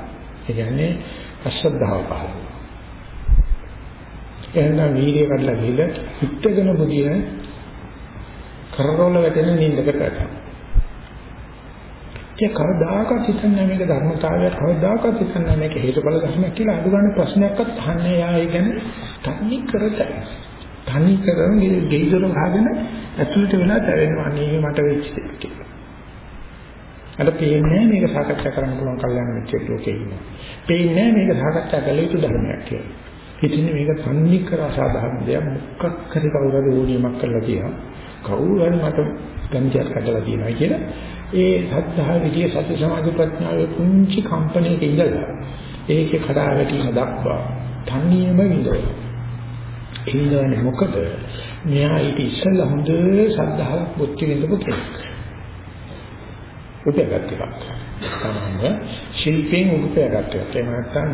ඒ කියන්නේ අශ්‍රද්ධාව පහළ වුණා. එහෙනම් වීර්යය කඩලා ගිහලා හිටගෙන බුදින කරරෝල වැටෙන නින්දකට වැටෙනවා. ඒ කවදාකවත් හිතන්නේ මේක ධර්මතාවයක් කවදාකවත් හිතන්නේ මේක හේතුඵල ධර්මයක් කියලා අඩු ගන්න ප්‍රශ්නයක්වත් අහන්නේ යා ඒ කියන්නේ තනි කරතයි. තනි කරන ගෙයිදොර ගහගෙන ඇතුළට වෙලා තැවෙනවා. අනේ මට වෙච්ච දෙයක් කියලා. අර පේන්නේ මේක සාකච්ඡා කරන්න පුළුවන් කල්යනා මිත්‍රෙක් ලෝකේ ඉන්නවා. පේන්නේ මේක සාකච්ඡා කළ යුතු ධර්මයක් කියලා. හිතින්නේ මේක තන්නේ කර අසාධාරණ දෙයක් මොකක් හරි කවුරු හරි ඕනියමක් කරලා තියෙනවා. කවුරු හරි මට ගන්තියක් කඩලා තියෙනවා කියලා ඒ සත්‍තහ විදියේ සත්‍ය සමාධි ප්‍රඥාවේ කුංචි කම්පණයක ඉඳලා ඒකේ කඩා වැටීම දක්වා තනියම විඳවන. ඉන්නවනේ මොකද? මෙයා ඊට ඉස්සෙල්ලා හොඳ සද්ධාවක් බුද්ධි විඳපු කෙනෙක්. උපයාගත් එකක්. තමයි ශිල්පයෙන් උපයාගත් එකක්. එහෙම නැත්නම්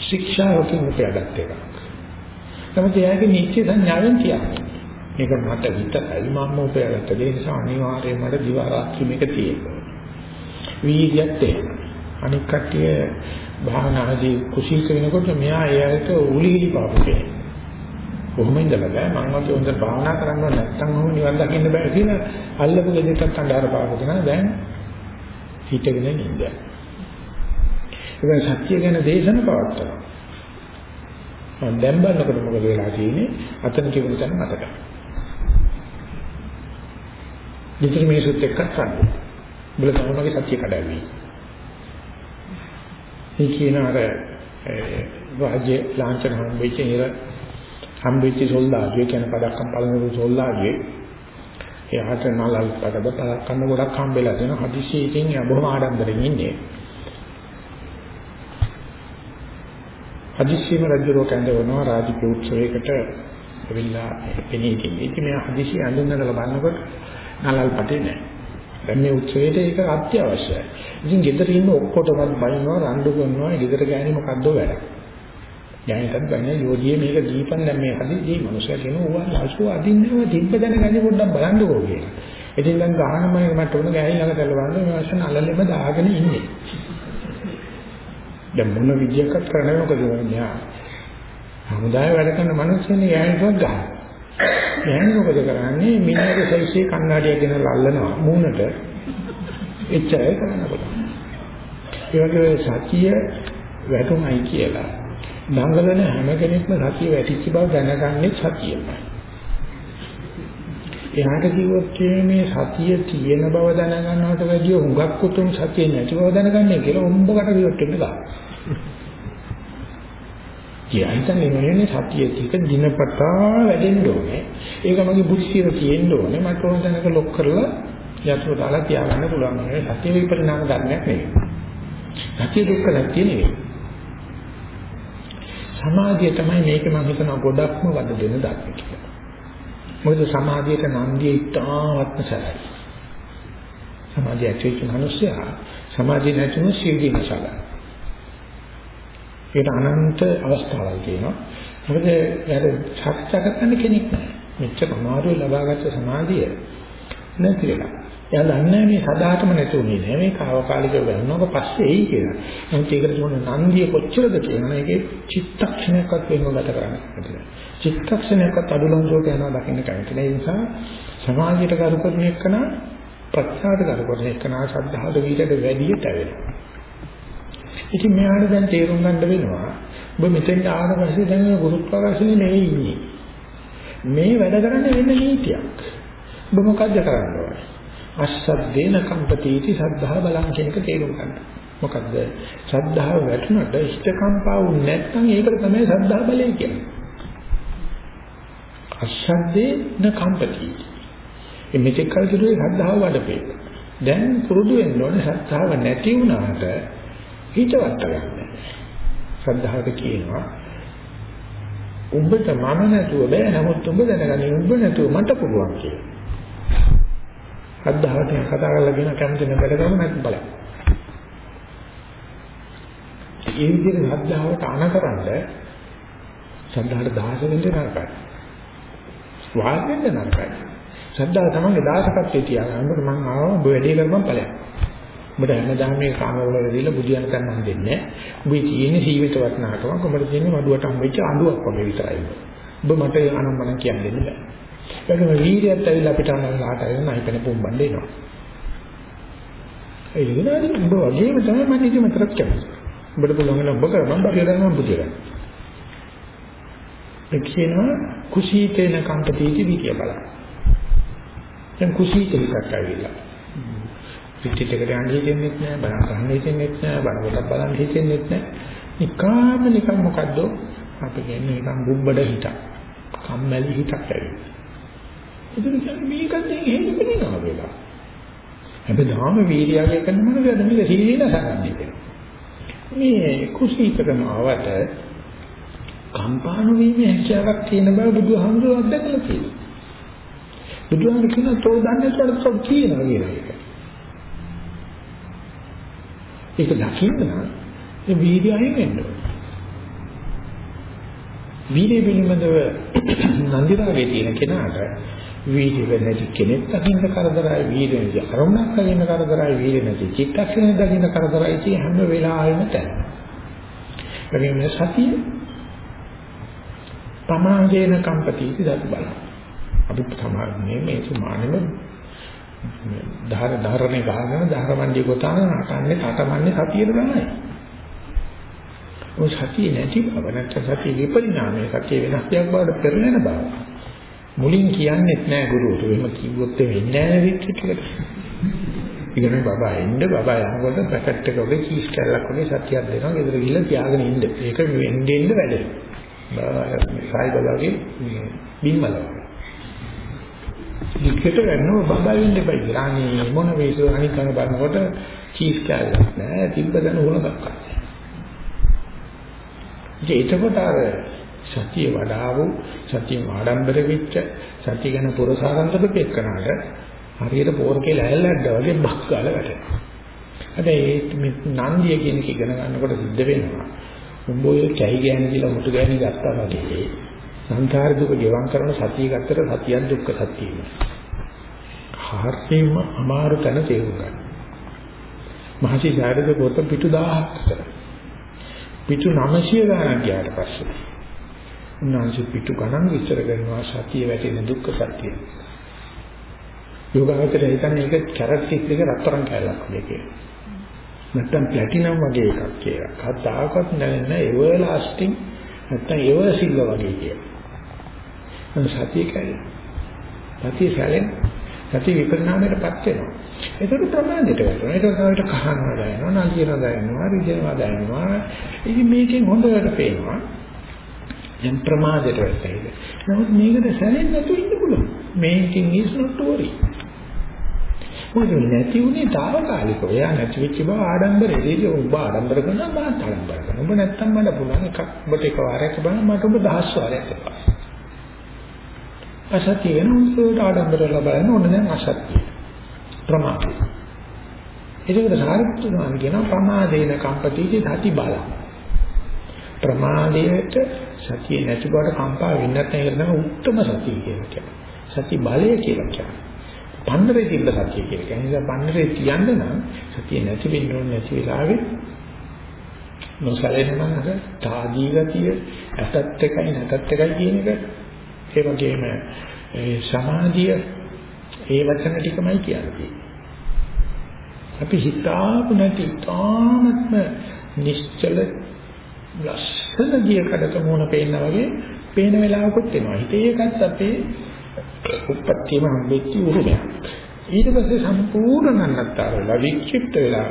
ශික්ෂාවකින් උපයාගත් එකක්. නමුත් එයාගේ නිත්‍ය සංඥාවෙන් කියන්නේ. මේක මට විතරයි මම උපයාගත්ත දේ නිසා අනිවාර්යයෙන් මට දිව රාත්‍රී මේක තියෙනවා. වීර්යයත් එහෙම. අනික් කට්ටිය භාවනාදී කුසීත වෙනකොට මෙයා එයාට උලිලි පාපුකේ. කොහොම ඉඳලා බෑ මම වගේ හොඳ භාවනා කරන්න නැත්නම් ඔහොම නිවන් දකින්න බෑ කියලා අල්ලපු ගෙදරට අඬාර පාවගෙන දැන් හිටගෙන ඉඳලා ඒක සත්‍ය ගැන දේශන පවත්වනවා. මම දැන් බලනකොට මොකද වෙලා තියෙන්නේ? අතන තිබුණ තැන මතකයි. විතර මිනිසුත් එක්ක කන්නේ. බල තමයිගේ සත්‍ය කඩාවි. මේ කියන අර රාජ්‍ය ලාංඡන හම්බෙච්ච ඉර හම්බෙච්ච සොල්දාදුවේ කියන පදක්කම් පළවෙනි සොල්දාදුවේ එයාට නලල් පඩද පදක්කම් ගොඩක් හම්බෙලා දෙනවා හදිසියකින් එයා බොහොම ආඩම්බරෙන් ඉන්නේ හදිසියෙම රජුරෝ කැඳවනවා රාජකීය උත්සවයකට ඇවිල්ලා එන්නේ ඉන්නේ ඉතින් මෙයා හදිසිය අඳුනනලා බලනකොට නලල් පටේ නැහැ දැන් මේ උත්සවයට ඒක අත්‍යවශ්‍යයි. ඉතින් ගෙදර ඉන්න ඔක්කොටම බයිනවා රණ්ඩු කරනවා ගෙදර ගෑණි මොකද්ද වැඩ. ගෑණිටත් බයින යෝධියේ මේක දීපන් දැන් මේ හදිදී මනුස්සයා කියන ඕවා ලස්සු අදින්නව තිබ්බ දැන ගන්නේ පොඩ්ඩක් බලන්නකෝ කියලා. ඉතින් දැන් ගානම මට උන ගෑණි ළඟ තැලවන්න මේ වශයෙන් අලලෙම දාගෙන ඉන්නේ. දැන් මොන විදියකට කරන්නේ මොකද වෙන්නේ? හමුදාය වැඩ කරන මනුස්සයනේ ගෑණිටවත් ගහනවා. දැන් මොකද කරන්නේ මිනිහගේ සයිසේ කණ්ණාඩියක් ගෙන ලල්ලනවා මූණට එච්චරයි කරන්න පුළුවන් ඒ වගේ සතිය වැටුමයි කියලා දඟලන හැම කෙනෙක්ම සතිය වැටිච්ච බව දැනගන්නේ සතියමයි එහාට කිව්වොත් මේ සතිය තියෙන බව දැනගන්නවට වැඩිය හුඟක් උතුම් සතිය නැති බව දැනගන්නේ කියලා උඹකට විවට් වෙන්න ගන්න කියන්තනේ මොනේ සතිය ටික දිනපතා වැඩෙන්න ඕනේ. ඒක මගේ බුද්ධිය තියෙන්න ඕනේ. මට ඕන තැනක ලොක් කරලා යතුරු දාලා තියාගන්න පුළුවන්. මේ සතිය විපරිණාම ධර්මයක් නෙවෙයි. සතිය දුක්ඛ නැති නෙවෙයි. සමාධිය තමයි මේක මම හිතනවා ගොඩක්ම වද දෙන ධර්ම කියලා. මොකද සමාධියට නන්දිය ඉතාමත්ම සරයි. සමාධිය ඇතුළේ ඉන්න මිනිස්සයා සමාධිය නැතුව සියදී නැසලා. ඒකට අනන්ත අවස්ථාවල් තියෙනවා. මොකද යාර සත්‍යක කරන්න කෙනෙක් නැහැ. මෙච්චර අමාරුයි ලබාගත්ත සමාධිය නැති වෙලා. එයා දන්නේ මේ සදාටම නැතුනේ නෑ මේ කාවකාලික වෙනවක පස්සේ එයි කියලා. නමුත් ඒකට මොන නන්දිය කොච්චරද කියනවා ඒකේ චිත්තක්ෂණයක්වත් වෙනව ගත කරන්න බැහැ. චිත්තක්ෂණයක්වත් අඩුලංසෝට යනවා දකින්න කැමති නෑ. ඒ නිසා සමාජයට කරු කරන එකන ප්‍රත්‍යාවට කරු කරන එකන ශ්‍රද්ධාවට වීර්යයට වැඩි තැවෙනවා. ඉතින් මෙයාට දැන් තේරුම් ගන්න වෙනවා ඔබ මෙතෙන් ආවට පස්සේ දැන් මේ ගුරුත්වාකර්ෂණය නෙවෙයි ඉන්නේ. මේ වැඩ කරන්නේ වෙන නීතියක්. ඔබ මොකද්ද කරන්න ඕනේ? අස්සද්දේන කම්පතිටි සද්ධා බලං කියන එක තේරුම් ගන්න. මොකද්ද? සද්ධාව වැටුණට ඉෂ්ඨකම්පා වුනේ නැත්නම් ඒකට තමයි සද්ධා බලය කියන්නේ. අස්සද්දේන කම්පතිටි. මේ මෙතෙක් කල කිව්වේ සද්ධාව වඩපේ. දැන් පුරුදු වෙන්න ඕනේ සද්ධාව නැති වුණාට හිතවත් ගන්න. ශ්‍රද්ධාවට කියනවා උඹට මම නැතුව බෑ නමුත් උඹ දැනගනි උඹ නැතුව මට පුළුවන් කියලා. ශ්‍රද්ධාවට කතා කරලා කියන කැමති නැබැයි ගම නැත් බලන්න. ඒ විදිහට ශ්‍රද්ධාවට අනකරන්න ශ්‍රද්ධාවට දහස වෙන්න නරකයි. වාගෙන්න නරකයි. ශ්‍රද්ධාව තමයි දාසකත්වයේ තියාගන්න. මම ආවා ඔබ වැඩේ කරපම් ඵලයක්. උඹට හැමදාම මේ කාමවල වෙදිලා බුදියන් කරන්න හම්බෙන්නේ නැහැ. උඹේ තියෙන ජීවිත වටනාකමක් උඹට තියෙන මඩුවට හම්බෙච්ච අඬුවක් වගේ විතරයි. උඹ මට අනම්මනම් කියන්නේ නැහැ. ඒකම වීර්යයත් ඇවිල්ලා අපිට අනලාට එන අයිපෙන පොම්බන්න එනවා. ඒ විදිහට උඹ වගේම තමයි මම ඉතින් මතරක් කැමති. උඹට පුළුවන් නම් ඔබ කරපන් බාහිර ගන්න බුදිය ගන්න. ඒ කියනවා කුසීතේන කම්පතිටි විදිය බලන්න. දැන් කුසීත හිතක් ඇවිල්ලා පිටිටකට යන්න හිතෙන්නේ නැහැ, බණ අහන්න හිතෙන්නේ නැහැ, බණ පොතක් බලන්න හිතෙන්නේ නැහැ. නිකාම නිකන් මොකද්ද? අපි කියන්නේ නිකන් බුබ්බඩ හිතක්. කම්මැලි හිතක් ඇවිල්ලා. ඉතින් කියන්නේ මේකත් හේතු වෙනවා වේලා. හැබැයි වීර්යය කරන මොනවද මේක සීලීන සම්බන්ධයි. මේ කුසීතකම ආවට කම්පාණු වීමේ හැකියාවක් තියෙන බව බුදුහාමුදුරුවෝ අත්දැකලා තියෙනවා. බුදුහාමුදුරුවෝ කියන තෝ දන්නේ තොරතුරු කියනවා කියන එක. ඒක දකින්න නම් ඒ වීර්යයෙන් වෙන්න ඕනේ. වීර්ය පිළිබඳව [coughs] නන්දිරාගේ තියෙන කෙනාට වීර්ය නැති කෙනෙක් දකින්න කරදරයි වීර්ය නැති අරමුණක් දකින්න කරදරයි වීර්ය නැති චිත්තක්ෂණයක් දකින්න කරදරයි කිය හැම වෙලාවෙම තැන. එනිසා මේ සතිය තමාගේන කම්පතිති දත් බලන්න. අපි තමයි මේ සමානෙම ධාර ධාරණේ ගහගෙන ධාරමණ්ඩිය ගොතන නටන්නේ කටමන්නේ සතියේ තමයි. ඔය සතිය නැති බව නැත්නම් සතිය විපරිණාමය සතිය වෙනස් දෙයක් බවට පෙරලෙන බව. මුලින් කියන්නේත් නෑ ගුරුවරු. එහෙම කිව්වොත් වෙන්නේ නෑ විචිතකට. ඉගෙන බබා එන්න බබා යනකොට පැකට් එක වගේ කීස් කැල්ලක් වගේ සතියක් දෙනවා. ගෙදර ගිහලා තියාගෙන ඉන්න. ඒක වෙන්නේ ඉන්න වැඩේ. සායි බබාගේ බිම්මල. ලිඛිත ගන්නව බබා ඉන්න එපා කියලා. අනේ මොන වේසෝ අනිත් කන බලනකොට කීස් කැල්ලක් නෑ. තිබ්බ දන උලක්. ඉතින් එතකොට අර සතිය වඩා වූ සතිය ආඩම්බර වෙච්ච සතිය ගැන පුරසාරන්තක පෙක්කනට හරියට පෝරකේ ලැහැල්ලක්ද වගේ බක් ගාලා වැටෙනවා. අද මේ නන්දිය කියන එක ඉගෙන ගන්නකොට සිද්ධ වෙනවා. උඹ ඔය කැහි ගෑනි කියලා මුතු ගෑනි ගත්තා වගේ සංඛාර දුක ගෙවම් කරන සතිය ගත්තට සතියක් දුක්ඛ සත්‍යය. හරියම අමාරු තැන තේරුම් ගන්න. මහසි ජාතක පොත පිටු 1000ක් විතර. පිටු 900 ගණන් ගියාට පස්සේ උන්වහන්සේ පිටු ගණන් විස්තර කරනවා සතිය වැටෙන දුක්ඛ සත්‍යය. යෝගාවචරය හිතන්නේ ඒක කැරට් ටික් එක රත්තරන් කැලක් වගේ කියලා. නැත්තම් ප්ලැටිනම් වගේ එකක් කියලා. කවදාකවත් නැහැ එවර් ලාස්ටිං නැත්තම් එවර් සිල්ව වගේ කියලා. මම සතිය කැලේ. සතිය සැලෙන් සතිය විපරිණාමයටපත් වෙනවා. ඒකට ප්‍රමාදයට වැටෙනවා. ඒක තමයි කහනවා දැනෙනවා, නලියනවා දැනෙනවා, රිදෙනවා දැනෙනවා. ඉතින් මේකෙන් හොඳට පේනවා. දැන් ප්‍රමාදයට වැටෙයිද. නමුත් මේකට සැලෙන්නේ නැතුව ඉන්න පුළුවන්. මේකෙන් is not to worry. මොකද නැති උනේ తాවකාලිකව. එයා නැති වෙච්ච බව ආඩම්බරේ. ඒක ඔබ ආඩම්බර කරනවා මාත් ආඩම්බර කරනවා. ඔබ නැත්තම් මට පුළුවන් එකක් ඔබට එක වාරයක් බලන්න මට ඔබ දහස් වාරයක් එපා. අසත්‍ය වෙන උන්සෝට ආඩම්බර ලබන්න ඕන දැන් අසත්‍ය. ප්‍රමාදය. ඒකද සාරිපුත්‍රයන් කියන ප්‍රමාදේන කම්පතිති ධති බල. ප්‍රමාදයට සතිය නැති බවට කම්පා වෙන්නේ නැත්නම් ඒක තමයි උත්තරම සතිය කියලා කියන්නේ. සති බලය කියලා කියන්නේ. පන්නරේ තිබ්බ සතිය කියලා කියන්නේ. ඒ නිසා පන්නරේ තියන්න නම් සතිය නැති වෙන්න ඕනේ නැති වෙලාවේ නොසලෙන මනස තාදී ගතිය ඇතත් එකයි නැතත් එකයි කියන එක ඒ වගේම ඒ සමාධිය ඒ වචන ටිකමයි කියන්නේ. අපි හිතාපු නැති තාමත්ම නිශ්චල ලස්සන ගිය කඩක මොන පේනා වගේ පේන වෙලාවකුත් එනවා. හිතේ එකත් අපේ උපත්තියම හම්බෙච්ච උරුමයක්. ඊට පස්සේ සම්පූර්ණ නන්නත්තර වෙලා වික්ෂිප්ත වෙලා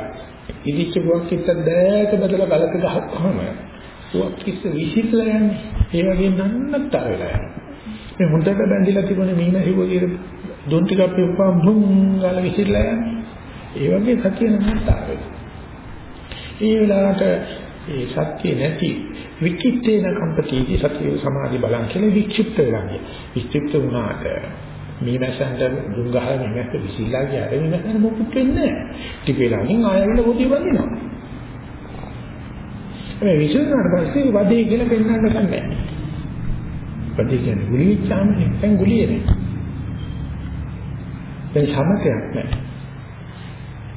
ඉදිච්ච බුවක් කිත්ත දැක බදලා බලක ගහපුවම බුවක් කිස්ස විසිරලා යන්නේ. ඒ වගේ නන්නත්තර වෙලා යනවා. මේ හොඳට බැඳිලා තිබුණේ මීන හිවගේ දොන් ටිකක් පිප්පම් බුම් ගාලා විසිරලා යන්නේ. ඒ වගේ සතිය නන්නත්තර වෙලා. ඒ වෙලාවට ඒ සත්‍ය නැති විචිත්තේන කම්පතිටි සතිය සමාධි බලන් කියලා වික්ෂිප්ත වෙලා ගියා. වික්ෂිප්ත වුණාට මේ මැසන්ට දුම් ගහලා මේ මැස්ස විසිලා ගියාට මේ මැස්සට මොකුත් වෙන්නේ නැහැ. ටික වෙලාවකින් ආයෙත් පොඩි වදිනවා. මේ විශ්වනාට පස්සේ වදේ කියලා පෙන්වන්න ගන්නෑ. වදේ කියන්නේ ගුලිච්චාම නැත්නම් ගුලියේ නේ. දැන් සමතයක් නැහැ.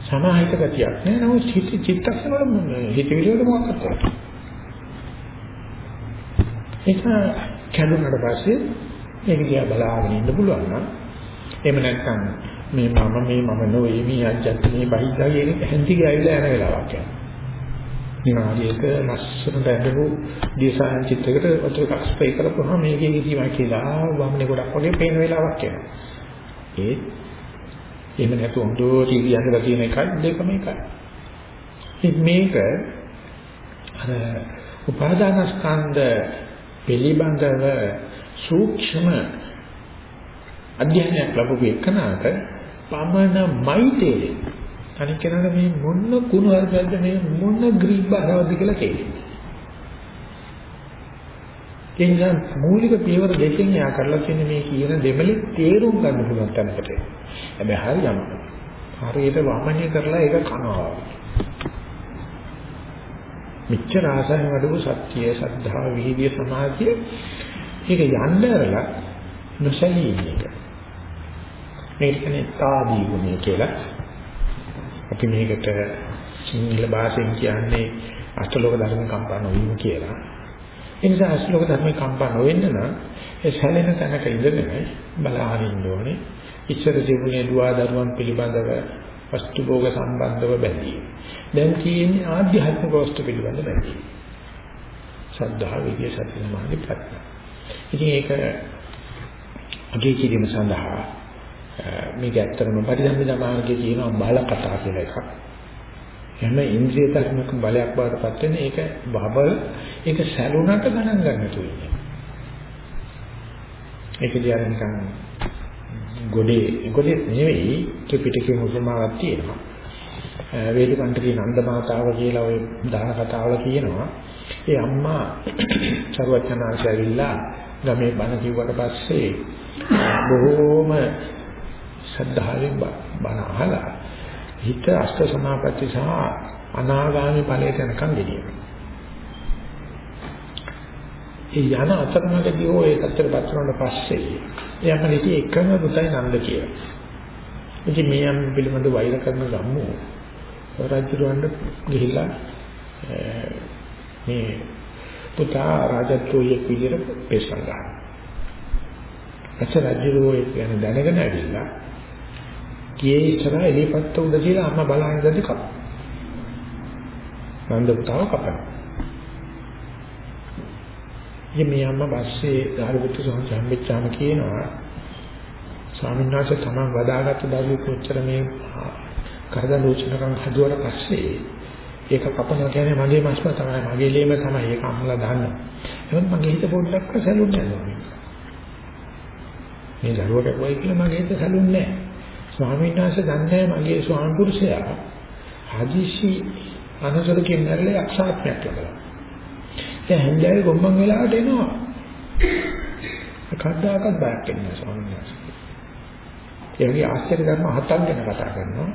සමාහිත ගතියක්. නෑ නමුත් හිත චිත්තක්ෂණ වල හිත විදියට මොකක්ද කරන්නේ ඒක කැඩුනට පස්සේ මේක දිහා බලාගෙන ඉන්න පුළුවන් නම් එහෙම නැත්නම් මේ මම මේ මම නොවේ මේ අජ්ජත් මේ බහිද්දාගේ එක හැන්ති ගෑවිලා යන වෙලාවක් යනවා. නිවාගේක ලස්සනට ඇදපු දේශායන චිත්‍රයකට ඔතන එකක් ස්ප්‍රේ කරපුවාම මේකේ කිසිම කියලා වම්නේ ගොඩක් වගේ පේන වෙලාවක් එනවා. ඒ එහෙම නැතු හොඳට ඉරියන්නලා තියෙන එකයි දෙකම එකයි. ඉතින් මේක අර උපාදානස්කන්ධ පිළිබඳව සූක්ෂම අධ්‍යයනයක් ලැබුව එකනට පමණමයි තේරෙන්නේ. අනික කෙනාට මේ මොන කුණු හරිද මේ මොන ග්‍රීබ් බරවද කියලා තේරෙන්නේ. ඒ නිසා මූලික පියවර දෙකෙන් යා කරලා තියෙන මේ කියන දෙමලේ තේරුම් ගන්න පුළුවන් තැනකට. හැබැයි හරියම හරියට වමනය කරලා ඒක කනවා. මෙච්චර ආසන්න වඩපු සත්‍ය, සද්ධා, විහිදිය, සමාධිය ඒක යන්න ඇරලා නොසලී ඉන්න එක. මේක කියන්නේ තාදී ගුණය කියලා. අපි මේකට සිංහල භාෂෙන් කියන්නේ අෂ්ටලෝක ධර්ම කම්පන වීම කියලා. ඒ නිසා අශ්ලෝක ධර්මේ කම්පා නොවෙන්න නම් ඒ සැලෙන තැනක ඉඳගෙන බලහන් ඉන්න ඕනේ. ඉස්සර තිබුණේ දුවා දරුවන් පිළිබඳව වස්තු භෝග සම්බන්ධව බැඳී. දැන් තියෙන්නේ ආධ්‍යාත්මික වස්තු පිළිබඳව බැඳී. ශ්‍රද්ධා, විද්‍ය, සති, සමාධි, ප්‍රඥා. ඉතින් ඒක අගේ කිරීම සඳහා මේක ඇත්තටම පරිධම්ම මාර්ගයේ තියෙන බල කතා කියලා එකක්. හැම ඉන්ද්‍රිය ධර්මක බලයක් බවට පත් වෙන ඒක බබල් ඒක සැලුණට ගණන් ගන්න තුනේ. ඒක දිහා නිකන් ගොඩේ ගොඩේ නෙවෙයි ත්‍රිපිටකයේ උපමාවක් තියෙනවා. වේදකණ්ඨකේ නන්ද මාතාව කියලා ওই දාන කතාවල කියනවා. ඒ අම්මා සර්වඥාන්සේ ඇවිල්ලා ගමේ බණ කිව්වට පස්සේ බොහෝම ශ්‍රද්ධාවෙන් බණ අහලා හිත අෂ්ට සමාපatti සහ අනාගාමී ඵලයට යනකම් ගෙනියනවා. ඒ යන අතරමඟදී හෝ ඒ තත්ත්වයට පත් වුණාට පස්සේ එයාම හිතේ එකම පුතයි නන්ද කියලා. ඉතින් මේ යම් පිළිබඳ වෛර කරන ගම්මු රජුරවන්න ගිහිල්ලා මේ පුතා රාජත්වයේ විදිහට පෙස්සන් ගන්නවා. ඇත්ත රජුරෝ කියන දැනගෙන ඇවිල්ලා කියේ ඉස්සරහ එලිපත්ත උඩ කියලා අම්මා බලන්න දැදි කප. නන්ද පුතාව කපනවා. ඉතින් මේ අම්මා පස්සේ ධාරිපුත්තු සම්බෙච්චාම කියනවා ස්වාමීන් වහන්සේ තමන් වදාගත්ත දරුවෙක් කොච්චර මේ කරදර රෝචනකම් හදුවට පස්සේ ඒක කපනවා කියන්නේ මගේ මාස්ම තමයි මගේ ලේම තමයි ඒක අම්මලා දාන්න. එහෙනම් මගේ හිත පොඩ්ඩක් සැලුන්නේ නැහැ. මේ දරුවට කොයි කියලා මගේ හිත සැලුන්නේ නැහැ. ස්වාමීන් වහන්සේ දන්නේ මගේ ස්වාම පුරුෂයා හදිසි අනසරකින් නැරලා යක්ෂාත්මයක් ලබලා. දැන් හැන්දෑවේ ගොම්බන් වෙලාවට එනවා. කද්දාකත් බයක් වෙනවා ස්වාමීන් වහන්සේ. ඒ වගේ ආශ්චර්ය ධර්ම හතක් ගැන කතා කරනවා.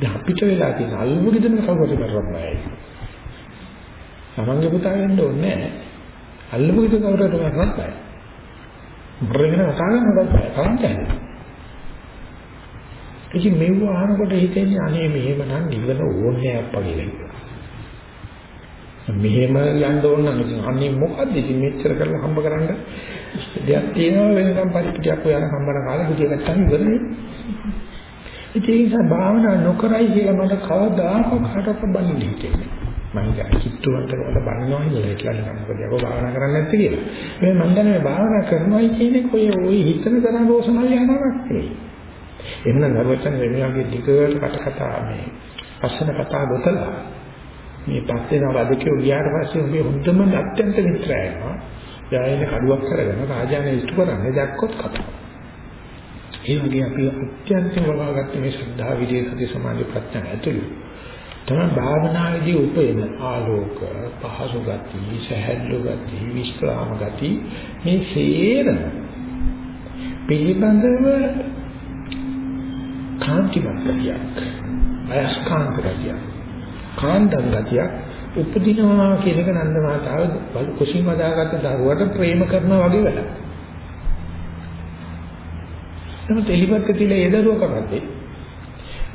දැන් අපිට වෙලා තියෙන අල්මුගෙදම කවුරුද කරන්නේ? තමන්ගේ පුතා වෙන්න ඕනේ නැහැ. අල්මුගෙද කවුරුද කරන්නේ? මොරගෙන කතා කරනකොට බය කරන්නේ. ඉතින් මෙව අහනකොට හිතෙන්නේ අනේ මෙහෙම නම් නිවන ඕනේ අප්පා කියලා. මෙහෙම යන්න ඕන නම් ඉතින් අනේ මොකද්ද ඉතින් මෙච්චර කරලා හම්බ කරන්න දෙයක් තියෙනවා වෙනකම් පරිපිටියක් ඔයාලා හම්බන කාලේ බුදිය ගත්තාම ඉවරනේ. ඉතින් ඒ නිසා භාවනා නොකරයි කියලා මට කවදාකවත් කාටවත් බනින්න හිතෙන්නේ. මම හිතා කිට්ටුවන්ට වල බනිනවා කියලා කියලා නිකන් මොකද යකෝ භාවනා කරන්නේ නැත්තේ කියලා. මේ මම දන්නේ භාවනා කරනවායි කියන්නේ කොයි ওই හිතන තරම් රෝසනල් යනවක් නෙවෙයි. එහෙනම් නරවචන වෙමියාගේ දිගට කට කතා මේ පස්සන කතා ගොතලා මේ පස්සේ නවදකේ ගියාට පස්සේ උඹේ හොඳම අත්‍යන්ත මිත්‍රයනවා. යායන කඩුවක් කරගෙන රාජානේ ඉස්තු කරන්නේ දැක්කොත් කතා. ඒ වගේ අපි අත්‍යන්තව වවාගත්ත මේ ශ්‍රද්ධා විදේ සති සමාධි ප්‍රඥා ඇතුළු තමයි භාවනාවේදී උපයන ආලෝක පහසු ගති සහැල්ලු ගති විස්්‍රාම ගති මේ සේරම පිළිබඳව කාන්තිමත් ගතියක් අයස්කාන්ත ගතියක් කාන්දම් ගතියක් උපදිනවා කියන එක නන්ද මාතාව කුසින් වදාගත්ත දරුවට ප්‍රේම කරනවා වගේ වැඩක්. නමුත් එලිපත් තියලා ඒ දරුව කරන්නේ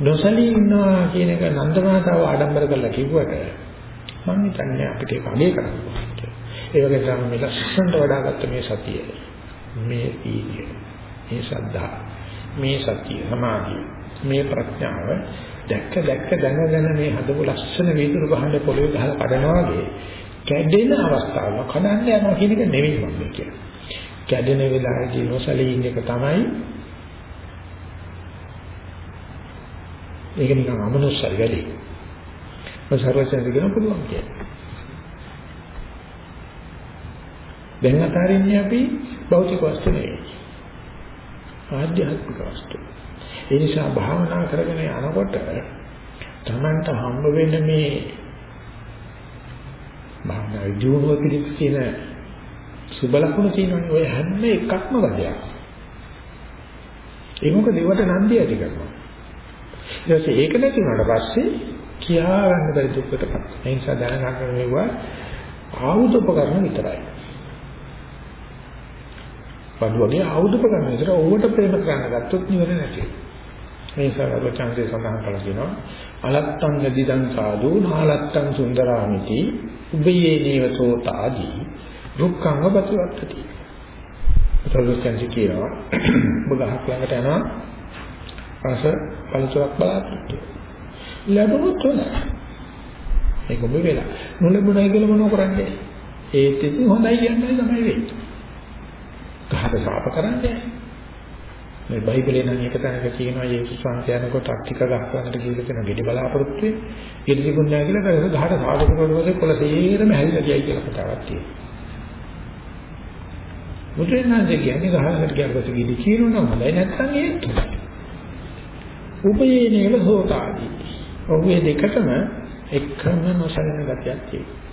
නොසලී ඉන්නවා කියන එක නන්ද මාතාව ආඩම්බර කරලා කිව්වට මම හිතන්නේ අපිට ඒක අගය කරන්න ඕනේ. ඒ වගේ තමයි මේ ලස්සනට වඩාගත්ත මේ සතිය. මේ ඊර්ය මේ ශ්‍රද්ධා. මේ සතිය. සමාධිය. මේ ප්‍රඥාව. දැක්ක දැක්ක දැන දැන මේ හදපු ලස්සන වීදුරු ගහන්න පොළවේ ගහලා කඩනවා වගේ කැඩෙන අවස්ථාවල කඩන්න යනවා කියන එක නෙවෙයි මම කියන්නේ. කැඩෙන වෙලාවේදී නොසලී ඉන්න එක තමයි ඒක නිකන් අමනුස්සරි වැඩි. මම සර්වඥ කියන පුළුවන් කියන්නේ. දැන් අතරින්නේ අපි භෞතික වස්තු නෙවෙයි. ආධ්‍යාත්මික වස්තු. ඒ නිසා භාවනා කරගෙන යනකොට තමන්ට හම්බ වෙන මේ භාවනා ජීවුව පිළිත් කියන සුබ ලකුණු තියෙනවනේ ඔය හැම එකක්ම වදයක්. ඒ මොකද ඒවට නන්දි ඇති කරනවා. ඊට පස්සේ ඒක නැති වුණාට පස්සේ කියා ගන්න බැරි දුක්කටපත්. ඒ නිසා දැනගන්න මේවා ආයුධ උපකරණ විතරයි. බඩු වගේ ආයුධ උපකරණ විතර ඕවට ප්‍රේම කරන්න ගත්තොත් නිවන නැති. මේ සරවචන්සේ සඳහන් කළා කියනවා අලත්තං යදිදං සාදු නාලත්තං සුන්දරාමිති උබයේ නේවතෝ තාදී දුක්ඛං වපතිවත්තති. සරවචන්සේ කියනවා ඔබ ගහක් ළඟට යනවා රස පළතුරක් බලාපොරොත්තු. ලැබුණොත් හොඳයි. ඒක ඔබ වෙලා. නොලැබුණයි කියලා මොනව කරන්නේ? ඒත් ඉතින් හොඳයි කියන්නේ තමයි වෙන්නේ. ගහට සාප කරන්නේ. මේ බයිබලේ නම් එක තැනක කියනවා යේසුස් වහන්සේ යනකොට අට්ටික ගහකට ගිහිල්ලා කියන ගෙඩි බලාපොරොත්තු වෙන්නේ. ගෙඩි තිබුණ නැහැ කියලා ඒක ගහට සාප කරනකොට කොළ තේරම හැදිලා ගියයි කියලා කතාවක් තියෙනවා. මුද්‍රේනාදී කියන්නේ ගහකට ගියකොට ගෙඩි කියනවනම් හොඳයි නැත්නම් ඒත් උපයේ නේල හෝතාදී. ඔහුගේ දෙකටම එකම නොසලන ගතියක් තියෙනවා.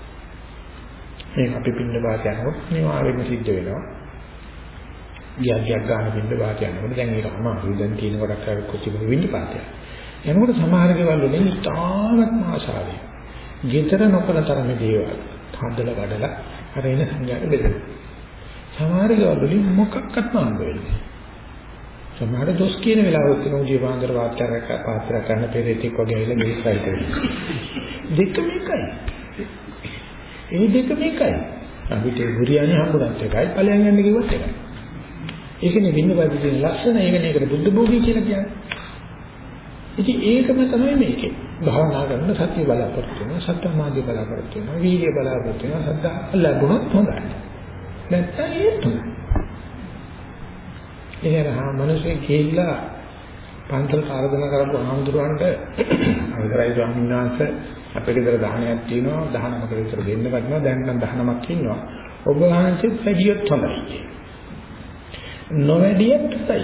මේක අපි පින්න වාත යනකොට නිවාරෙම සිද්ධ වෙනවා. ගියක් ගියක් ගන්න පින්න වාත යනකොට දැන් ඒක අමාරුයි. දැන් තියෙන කොටක් අර කොච්චර වින්න පාතය. යනකොට සමහර දේවල් වලින් ඉතාමත් ආශාවෙන්. ගෙතර නොකල තරම දේවල්. හදලා වඩලා අර එන සංඥාට බෙදෙනවා. සමහර දේවල් වලින් මොකක්වත් නෑ වෙන්නේ. සමහර දොස් කියන වෙලාවට තියෙන උදේ පාන්දර වාත්‍යාරක පාත්‍ර කරන පෙරේතික් වගේ ඇවිල්ලා මේ සයිඩ් එකට. දෙක මේකයි. ඒ දෙක මේකයි. අපිට බුරියානි හම්බුනත් එකයි ඵලයන් යන්න කිව්වත් එකයි. ඒකනේ වින්නපති තියෙන ලක්ෂණ ඒකනේ ඒකට බුද්ධ භෝගී කියලා කියන්නේ. ඉතින් ඒකම තමයි මේකේ. භාවනා කරන සත්‍ය බලාපොරොත්තු වෙනවා, සත්‍ය මාර්ගය බලාපොරොත්තු වෙනවා, වීර්ය බලාපොරොත්තු වෙනවා, සද්දා ලැබුණොත් හොඳයි. නැත්නම් ඒත් හොඳයි. එහෙනම් මිනිස්සේ ගිහිල්ලා පන්සල් ආරාධනා කරපු ආමඳුරන්ට [clears throat] අවසරයි ස්වාමීන් වහන්සේ අපේ ගෙදර දහනයක් තියෙනවා දහනමකට විතර දෙන්න වටිනවා දැන් නම් දහනමක් ඉන්නවා ඔබ වහන්සේත් වැඩියොත් හොඳයි නොවැඩියත් හොඳයි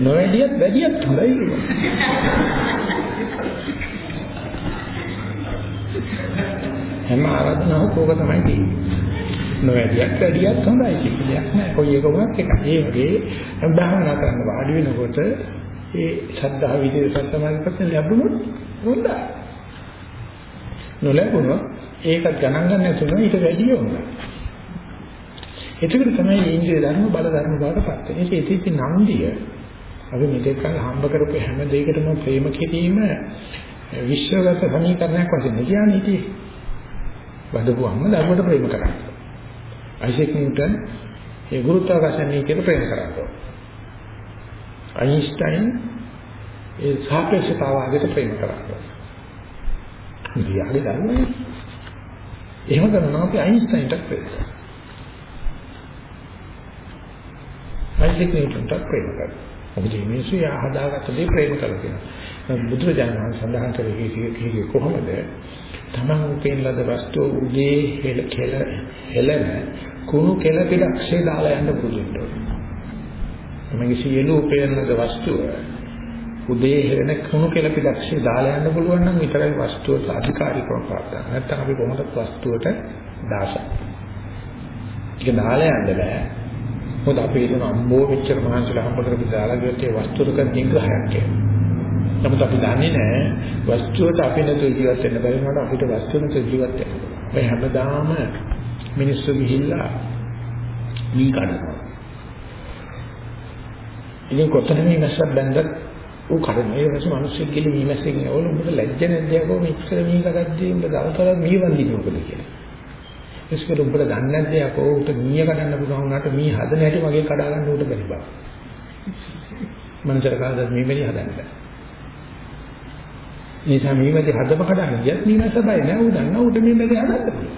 නොවැඩියත් වැඩියත් හොඳයි හැම ආරාධනාවක් ඕක තමයි තියෙන්නේ නොවැඩියක් වැඩියක් හොඳයි කියලා දෙයක් නෑ. කොයි එක වුණත් එකයි. ඒ වගේ භාවනා කරන්න වාඩි වෙනකොට ඒ ශ්‍රද්ධාව විදිහට සත්‍යමාර්ගපත් ලැබුණොත් හොඳයි. නොලැබුණොත් ඒකත් ගණන් ගන්න නැතුව ඊට වැඩිය හොඳයි. ඒකට තමයි ඉන්ද්‍රිය ධර්ම බල ධර්ම බවට පත් වෙන්නේ. ඒක ඉතින් නන්දිය අපි මෙතෙක් කල හම්බ කරපු හැම දෙයකටම ප්‍රේම කිරීම විශ්වගත සමීකරණයක් වශයෙන් කියන්නේ ඉතින් වදපුවම ධර්මයට ප්‍රේම කරන්නේ. අයිසෙක් නිව්ටන් ඒ ගුරුත්වාකර්ෂණ නීතියට ප්‍රේම කරනවා. අයින්ස්ටයින් ඒ සාපේක්ෂතාවාදයට ප්‍රේම කරනවා. ඉතියාගේ ධර්මයේ එහෙම කරනවා අපි අයින්ස්ටයින්ට ප්‍රේම කරනවා. අයිසෙක් නිව්ටන්ට ප්‍රේම කරනවා. මොකද මේ මිනිස්සු යා හදාගත්ත දේ ප්‍රේම කරලා තියෙනවා. බුදුරජාණන් වහන්සේ සඳහන් කරේ කොහොමද තමන් උපෙන් ලද වස්තුව උගේ හෙල කෙල හෙලන කුණු කෙල පිටක්ෂේ දාලා යන්න පුරුදු වෙන්න ඕනේ. තමන්ගේ සියලු උපෙන් ලද වස්තුව උදේ හෙලන කුණු කෙල පිටක්ෂේ දාලා යන්න පුළුවන් නම් විතරයි වස්තුවට අධිකාරීකම ප්‍රාප්ත වෙන්නේ. නැත්නම් අපි කොහොමද වස්තුවට දාසක්. ඒක දාලා යන්න බෑ. මොකද අපි හිතන අම්බෝ මෙච්චර මහන්සිලා හම්බ කරපු දාලා ගියොත් ඒ වස්තුවක නිග්‍රහයක් කියලා. නමුත් අපි දන්නේ නැහැ වස්තුවට අපි නැතුව ජීවත් වෙන්න බැරි වුණාට අපිට වස්තුව නැතුව ජීවත් වෙන්න. මේ හැමදාම මිනිස්සු ගිහිල්ලා මී කඩනවා. ඉතින් කොතන මේ මැස්සක් බැන්දත් ඌ කඩන. ඒ වෙනස මිනිස්සු ගිහින් මී මැස්සෙන් ඕල උඹට ලැජ්ජ නැද්ද යකෝ මෙච්චර මී කඩද්දී උඹ දවසට මී වන්දිනවද කියලා. ඒස්කර උඹට දන්නේ නැද්ද යකෝ උට මීය කඩන්න පුළුවන් වුණාට මී හදන හැටි මගේ කඩා ගන්න උට බැරි බා. මනසට කාදද මේ මෙලි හදන්නේ. නිසා මේ වැඩි හදම කඩන්න ගියත් මීමැස්ස බය නෑ ඌ දන්නා ඌට මේ වැඩි හදන්න පුළුවන්.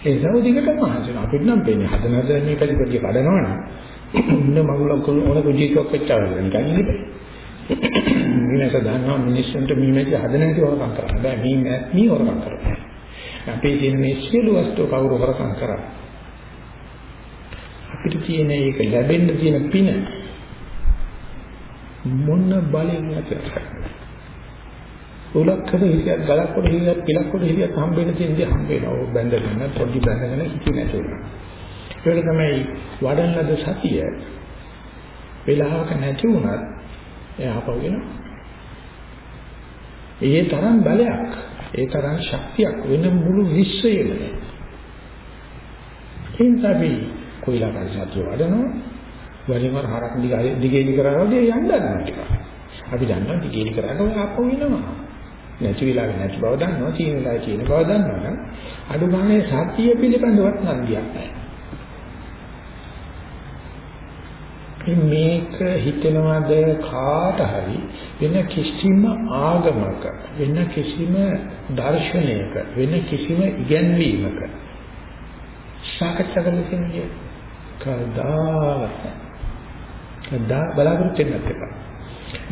ඒ නිසා උදිකටම හදන අපිට නම් පේන්නේ හදන හදන මේ පැති පැති කඩනවනම් ඉන්න මගුලක් ඕන කුජීකක් වෙච්චවල නිකන් ඉන්නේ. මීමැස්ස දන්නවා මිනිස්සුන්ට මීමැස්ස හදන හැටි හොරකම් කරන්න බෑ මීමැස් මී හොරකම් කරනවා. අපේ තියෙන මේ සියලු වස්තු කවුරු හොරකම් කරා අපිට තියෙන ඒක ලැබෙන්න තියෙන පින මොන බලෙන් නැතද උලක්කද හිතියක් ගලක්කොට හිතියක් පිලක්කොට හිතියක් හම්බෙන්න තියෙන දේ හම්බ වෙනවා. ඔය බැඳගෙන පොඩි බැඳගෙන හිතේ නැති වෙනවා. ඒක තමයි වඩන ලද සතිය. වෙලාවක නැති වුණත් එයා පවගෙන. ඒ තරම් බලයක්, ඒ තරම් ශක්තියක් වෙන මුළු විශ්වයේම නැහැ. හින්දාවි කොයිලා සතිය වඩනවා. වරින් වර හරක් දිගේ දිගේ කරනවා වගේ යන්න ගන්නවා. අපි දන්නවා දිගේ කරාට ඔය ආපහු එනවා. නැති වෙලාවේ නැති බව දන්නවා, තියෙන වෙලාවේ තියෙන බව දන්නවා නම් අඩු ගානේ සත්‍ය පිළිබඳවත් නන්දියක් නැහැ. මේක හිතනවාද කාට හරි වෙන කිසිම ආගමක වෙන කිසිම දර්ශනයක වෙන කිසිම ඉගැන්වීමක සාකච්ඡා කරලා කියන්නේ කවදාවත් කවදා බලාපොරොත්තු වෙන්නත් එපා.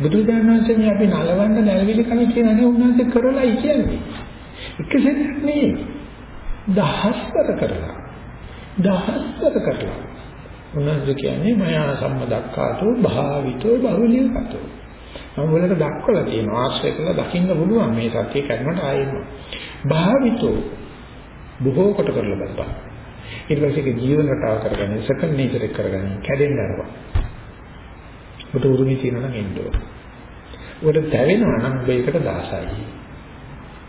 බුදුරජාණන් වහන්සේ අපි නලවන්න නැලවිලි කම කියන්නේ උන්වහන්සේ කරලායි කියන්නේ. එක සැරයක් නෙවෙයි. දහස්වර කරලා. දහස්වර කරලා. උන්වහන්සේ කියන්නේ මයා සම්මදක්කාතෝ භාවිතෝ බහුලියකතෝ. මම වලට දක්වලා තියෙනවා ආශ්‍රය කළා දකින්න පුළුවන් මේ සත්‍ය කරනට ආයෙම. භාවිතෝ බොහෝ කොට කරලා බලපන්. ඊට පස්සේ ඒක ජීවන රටාව කරගන්න, සෙකන්ඩ් නේචර් එක කරගන්න, කැඩෙන්න අරවා. ඔබට උරුමී තියෙනවා නම් එන්න ඕන. ඔබට දැවෙනවා නම් ඔබ ඒකට දාසයි.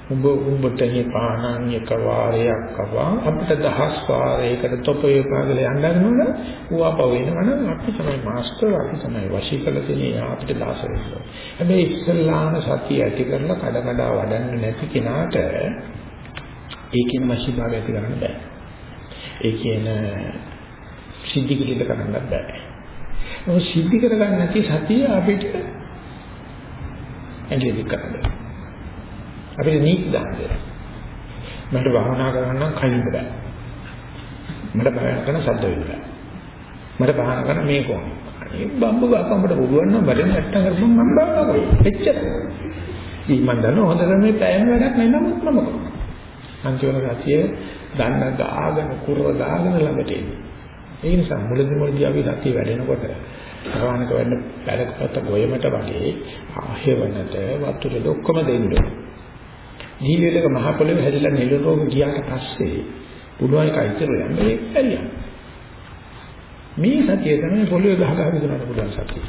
උඹ උඹට පානන් එක වාරයක් කවා අපිට දහස් වාරයකට තොපේ පාගල යන්න ගන්නවද ඌවා පව වෙනවනම් අපි තමයි මාස්ටර් අපි තමයි වශී කළ තියෙන්නේ අපිට දාස වෙන්න. හැබැයි ඉස්සල්ලාම සතිය ඇති කරලා කඩ කඩ වඩන්න නැති කෙනාට ඒකෙන් වශී භාවය ඇති කරන්න බෑ. ඒ කියන සිද්ධි කිලිට කරන්න බෑ. මොකද සිද්ධි කරගන්න නැති සතිය අපිට ඇඟිලි කරන්න. අපිට නීති දාන්න මට භාවනා කරන්න නම් කයින්ද බෑ. මට භාවනා කරන්න සද්ද වෙන්න බෑ. මට භාවනා කරන්න මේක ඕනේ. මේ බම්බු ගාකම්බට පුළුවන් නම් වැඩ නැත්තම් කරපම් මම භාවනා කරනවා. එච්චර. ඊ මන් දන්නවා හොඳට මේ පැයම වැඩක් නෑ නමුත් මම කරනවා. අන්තිම රතිය දන්න ගාගෙන කුරව ගාගෙන ළඟට එන්නේ. ඒ නිසා මුලදි මුලදි අපි රතිය වැඩෙනකොට භාවනාවක වෙන්න පැලකපත ගොයමට වගේ ආහෙවනට වතුරේ ඔක්කොම දෙන්න. ජීවිතේක මහ පොළොවේ හැදිලා නෙළුම් ගියාට පස්සේ පුළුවන් එක ඉතුරු යන්නේ ඒක ඇරියා. මේ සතිය තමයි පොළොවේ ගහ ගහ විදුනට පුළුවන් සතිය.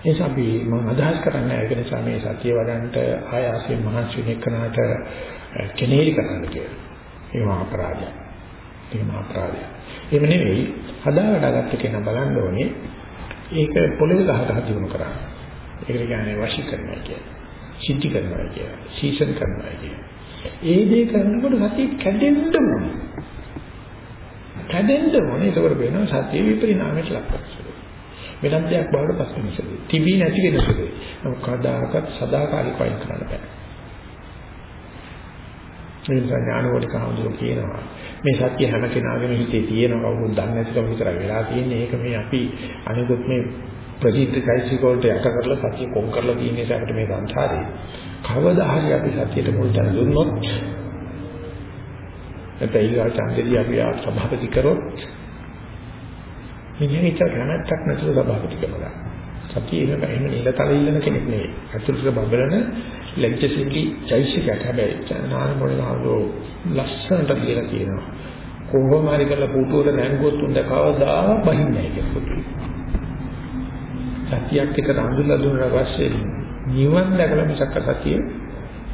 ඒ නිසා අපි මම අදහස් කරන්නේ ඒක නිසා මේ සතිය වඩන්නට ආයාසයෙන් මහන්සි වෙන එකනට කෙනෙලි කරන්න කියලා. ඒ මහා අපරාධයක්. ඒක මහා අපරාධයක්. එහෙම නෙවෙයි හදා වඩාගත්ත කෙනා බලන්න ඕනේ ඒක පොළොවේ ගහ ගහ දිනු කරා. ඒකට කියන්නේ වශී කරනවා කියන්නේ. සිද්ධි කරනවා කියන්නේ. සීසන් කරනවා කියන්නේ. ඒ දේ කරනකොට සතිය කැඩෙන්න ඕනේ. කැඩෙන්න ඕනේ. ඒකවල වෙනවා සතිය විපරිණාමයට ලක් කරනවා. වෙනත් දෙයක් බවට පස්සෙ මිසෙයි. තිබී නැති වෙන සුළුයි. නමුත් කදාකත් සදාකාලිකව අයින් කරන්න බෑ. මේ ඥානවලික හඳුරු කියනවා මේ සත්‍ය හැම කෙනාගේම හිතේ තියෙන කවුරුත් දන්නේ නැතිකම විතරයි වෙලා තියෙන්නේ ඒක මේ අපි අනිකුත් මේ ප්‍රසිද්ධ චෛසික වලට යට කරලා සත්‍ය කොම් කරලා තියෙන නිසා අපිට මේ සංසාරේ කවදා හරි අපි සත්‍යයට මුල් තැන දුන්නොත් නැත්නම් ඊගා ඡන්දෙදී අපි ආ සභාපති කරොත් මිනිහ විතර කනටක් නැතුව සභාපති කරනවා. සත්‍ය එහෙම එහෙම නිලතල ඉල්ලන කෙනෙක් නෙවෙයි. අතුරුට බබලන ලැජ්ජසිලි චෛසිකයක්. හැබැයි ඥාන මොළාවෝ ලස්සනට කියලා කියනවා කොහොම හරි කරලා පුටුවට නැංගුවොත් උන්ද කවදා බහින්නේ නැහැ කියලා සතියක් එක අඳුරලා දුන්නා පස්සේ නිවන් දැකලා මිසක් සතිය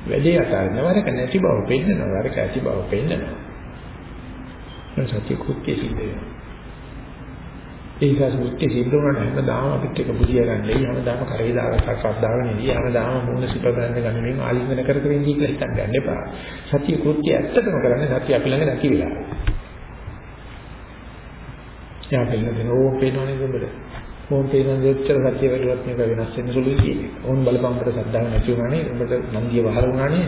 වැඩේ අතාරින්න වරක නැති බව පෙන්නනවා වරක ඇති බව පෙන්නනවා මේ සතිය කුත්‍ය සිද්ධ වෙනවා. ඒක සුත්‍ය සිද්ධ වුණාට හැමදාම අපිට එක බුදිය ගන්න එයි හැමදාම කරේ දාගත්තා ශ්‍රද්ධාව නෙදී හැමදාම මූණ සිප ගන්න ගන්නමින් ආලිංගන කර කර ඉඳී කියලා හිතන්න යන්න එපා. සතිය කුත්‍ය ඇත්තටම කරන්නේ සතිය අපි ළඟ නැති වෙලා. යා බෙල්ලෙන් ඕක පේනවනේ උඹට. ඕන් තේරෙන දෙච්චර සත්‍ය වැඩිවත් මේක වෙනස් වෙන්න සුළුයි කියන්නේ. ඕන් බලපං අපිට සද්ධාව නැති වුණානේ, උඹට නන්දිය වහල වුණානේ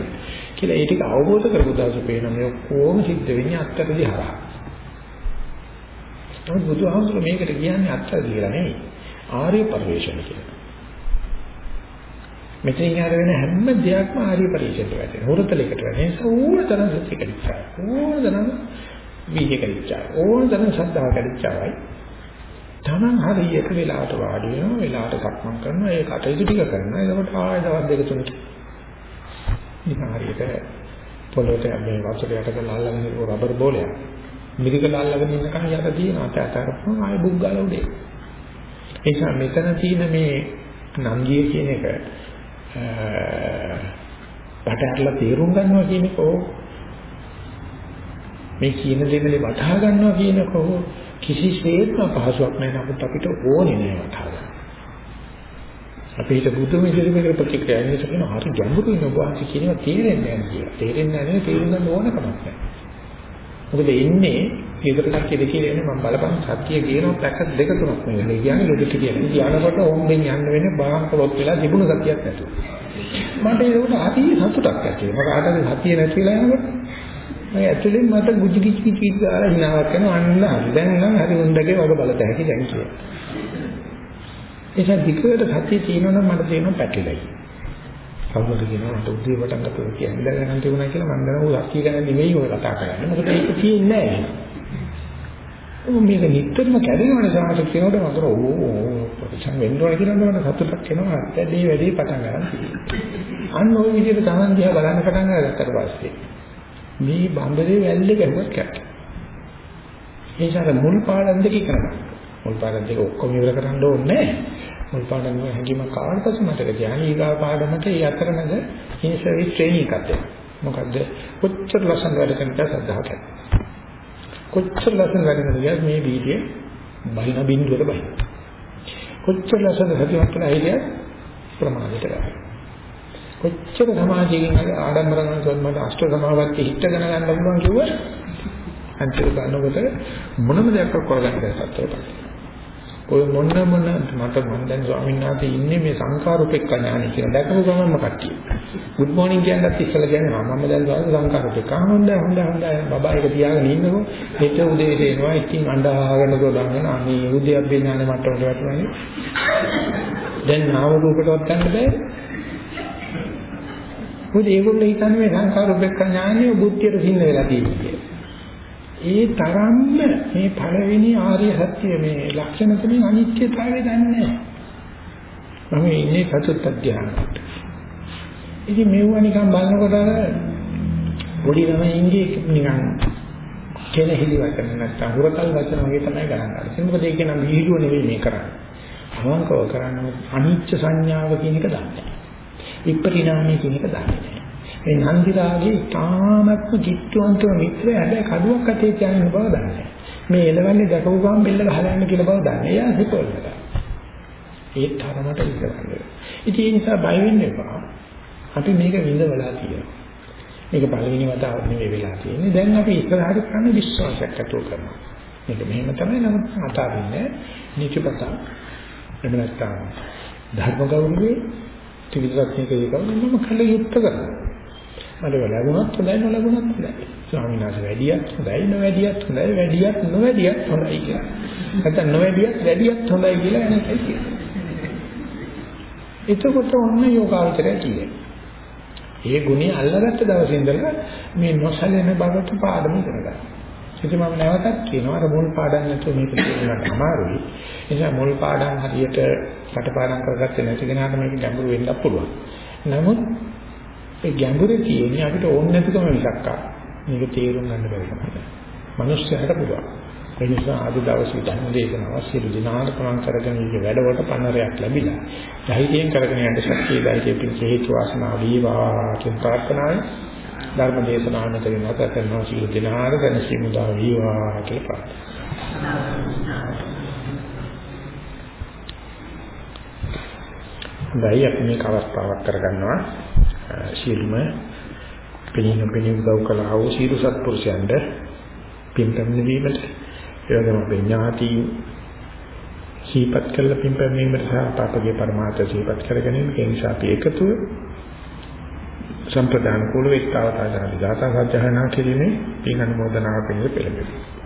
කියලා ඒ ටික අවබෝධ කරගු දාසු පේන මේ ඔක්කොම සිද්ධ වෙන්නේ අත්තකදී හරහා. නමුත් බුදුහාමුදුරුවෝ මේකට කියන්නේ අත්තර කියලා නෙවෙයි. ආර්ය පරිශ්‍රණ කියලා. මෙතනින් ආර වෙන හැම දෙයක්ම ආර්ය පරිශ්‍රණයට වැටෙනවා. හොරතලයකට වැටෙනවා. ඕනතරම් සත්‍ය කරිච්චා. ඕනතරම් වීර්ය කරිච්චා. ඕනතරම් ශ්‍රද්ධාව කරිච්චායි. Taman හරියට වෙලාවට වාඩි වෙනවා වෙලාවට සක්මන් කරනවා ඒ කටයුතු ටික කරනවා. එතකොට ආයෙ දවස් දෙක තුනක ඉතින් හරියට පොළොවට මේ වතුර යට කරලා අල්ලගෙන ඉන්න රබර් බෝලයක් මිරිකලා අල්ලගෙන ඉන්න කම යට තියෙනවා. අත අතරපම ආයෙ බුක් ගාලා උඩේ. ඒ නිසා මෙතන තියෙන මේ නංගිය කියන එක පටහැරලා තේරුම් ගන්නවා කියන එක මේ කියන දෙන්නේ වටහා ගන්නවා කියන එක කිසිසේත්ම පහසුවක් නැහැ නමුත් අපිට ඕනේ නෑ වටහා අපි හිත බුදුම ඉදිරියට ප්‍රතික්‍රියා වෙනස කියන හරි ගැඹුරු වෙන වාසි කියනවා තේරෙන්නේ නැහැ කියලා. තේරෙන්නේ නැහැ තේරුම් ගන්න ඕන කමක් නැහැ. මොකද එන්නේ ඊකට කච්චි දෙකේ එන්නේ මම බලපන් සත්‍ය කියනවා පැක දෙක තුනක් නෙවෙයි. කියන්නේ ලොකුට කියන්නේ. යනකොට ඕම්බෙන් යන්න වෙන්නේ බාහන් පොලොත් වෙලා තිබුණ සතියක් නැතුව. මට ඒක හරි සතුටක් ඇති වෙනවා. මොකද ආතල් සතිය නැති වෙලා යනකොට මම ඇතුලෙන් මට ගුජි කිචි කිචි ගාලා හිනාවක් කරනවා අන්න හරි දැන් නම් හරි උන්දගේ වග බලත හැකි දැන් කියලා. ඒක දිගට සතිය තියෙනවනම් මට තේරෙනවා පැටලෙයි. කවුරුද කියනවා මට උදේ වටන් ගත්තොත් කියන්නේ දැන් ගන්න තිබුණා කියලා මම දන්නවා සතිය ගැන නෙවෙයි ඔය කතා කරන්නේ. මොකද ඒක තියෙන්නේ නැහැ. මේක නිතරම කැඩෙනවනේ සමහර කෙනෙකුට මතර ඕ ප්‍රතිචාර වෙන්න ඕන කියලා නේද සතුටක් එනවා අත්‍යදී වැඩි පටන් ගන්න. අන්න ওই විදිහට තමන් දිහා බලන්න පටන් අරගත්තට පස්සේ මේ බම්බරේ වැල්ලේ ගැහුවත් කැට. ඒ නිසා මුල් පාඩම් දෙක කරනවා. මුල් පාඩම් දෙක ඔක්කොම ඉවර කරන්න ඕනේ නැහැ. මුල් පාඩම් වල හැංගීම කාට පස්සේ මතක තියාගන්න ඊගා පාඩමට ඒ අතරමැද ඉන් සර්විස් ට්‍රේනින් එකක් දෙන්න. මොකද්ද? කොච්චර ලස්සන වැඩ කරනද සද්ධාව කියන්නේ. කොච්චර ලස්සන වැඩ කරනද මේ වීඩියෝ බහින බින්දුවට බහින. කොච්චර ලස්සන සතියක් කියලා හිටියත් ප්‍රමාණයට ගන්න. කොච්චර සමාජයෙන් ආඩම්බර කරනකොට මට අෂ්ට සමාවර්ති හිටගෙන ගන්න පුළුවන් කිව්ව අන්තිමට ගන්නකොට මොනම දෙයක් කරගන්න බැහැ සත්‍යයට. ඔය මොන මොන මට මම දැන් ස්වාමීන් වහන්සේ ඉන්නේ මේ සංකාරූපෙක්ක ඥානෙ කියලා දැකපු ගමන්ම කට්ටිය. good morning කියනවත් ඉස්සලා කියන්නේ මම දැන් ස්වාමීන් සංකාරූපෙක්ක. හොඳයි හොඳයි හොඳයි බබා එක තියාගෙන ඉන්නකො හෙට උදේ එනවා ඉතින් අඬාගෙන ගොඩනගෙන අනේ උදේ අභිඥානෙ මට්ටමට වැටුණානේ. දැන් නාම රූපකටවත් ගන්න බෑ. මොකද ඒගොල්ලෝ හිතන්නේ මේ සංඛාර උපේක්ෂා ඥානය බුද්ධියට සින්න වෙලා තියෙන්නේ. ඒ තරම්ම මේ පළවෙනි ආර්ය සත්‍ය මේ ලක්ෂණ තුනේ අනිත්‍යතාවය දන්නේ මම ඉන්නේ සතුත් අධ්‍යානකට. ඉතින් මෙව නිකන් බලනකොට අර පොඩි ළමයින්ගේ නිකන් කෙලෙහිලි වචන නැත්තම් හුරතල් වචන වගේ තමයි ගණන් ගන්නේ. මොකද ඒක නම් විහිළුව නෙවෙයි මේ කරන්නේ. අවංකව කරන්නේ අනිච්ච සංඥාව කියන එක දන්නේ. විපරිණාමය කියන එක දන්නේ. මේ නන්දිරාගේ තාමත්ම කිට්ටුවන්තව මිත්‍රය හැබැයි කඩුවක් අතේ තියාගෙන බව දන්නේ. මේ එළවන්නේ දැකපු ගමන් බෙල්ල ගහලා යන්න කියලා බව දන්නේ. එයා හිතවලට. ඒ තරමට ඉස්සරහට. ඉතින් ඒ නිසා බය වෙන්න එපා. අපි මේක විඳවලා තියෙනවා. මේක පළවෙනි වතාවට නෙවෙයි වෙලා තියෙන්නේ. දැන් අපි ඉස්සරහට කරන විශ්වාසයක් ඇතුව කරනවා. මේක මෙහෙම තමයි නමුත් අතාරින්නේ නිචපතා. එහෙම නැත්නම් ධර්ම ගෞරවයේ ත්‍රිවිධ රත්නයේ කම කළ යුත්තේ කරනවා. මට ලැබුණත් හොඳයි නොලැබුණත් හොඳයි. ස්වාමීන් වහන්සේ වැඩියත් හොඳයි නොවැඩියත් හොඳයි වැඩියත් නොවැඩියත් හොඳයි කියලා. නැත්නම් නොවැඩියත් වැඩියත් හොඳයි කියලා එනකයි කියන්නේ. එතකොට ඔන්න යෝගාවචරය කියන්නේ. ඒ ගුණය අල්ලගත්ත දවසේ ඉඳලා මේ නොසලෙන බවට පාඩම ඉගෙන ගන්න. ඉතින් මම නැවතත් කියනවා අර මුල් පාඩම් නැතුව මේක කියන්නත් අමාරුයි. ඒ නිසා මුල් පාඩම් හරියට කටපාඩම් කරගත්තේ නැති කෙනාට මේක ගැඹුරු වෙන්නත් පුළුවන්. නමුත් ඒ ගැඹුරේ තියෙන්නේ අපිට ඕන නැතිකම මිසක් මේක තේරුම් ගන්න බැරි කමයි. මිනිස්සුන්ට පුළුවන්. ඒ නිසා අද දවසේ ධර්ම දේශනාව සියලු දිනාට ප්‍රමාණ කරගෙන ඉන්න වැඩවලට පන්නරයක් ලැබිලා. ධෛර්යයෙන් කරගෙන යන්න ශක්තිය ධෛර්යයෙන් පිහිට හේතු වාසනා වේවා කියන ප්‍රාර්ථනාවයි ධර්ම දේශනාව මෙතනින් නැත කරනවා සියලු දිනාට දැනසීම දා වේවා කියලා ප්‍රාර්ථනා. දැයි අපි මේක අවස්ථාවක් කරගන්නවා සියලුම පිළින පිළින උදව් කළා වූ සියලු සත්පුරුෂයන්ට පින් පැමිණීමට ඒ වගේම අපේ ඥාති සීපත් කළ පින් පැමිණීමට සහ අපගේ පරමාර්ථ සීපත් කරගෙන ඒ නිසා අපි එකතුව සම්ප්‍රදාන කුල විස්තාවතාවන දාතා සත්‍යහනා කිරීමේ පින් අනුමೋದනාව පිළිබඳ පෙළඹෙනවා.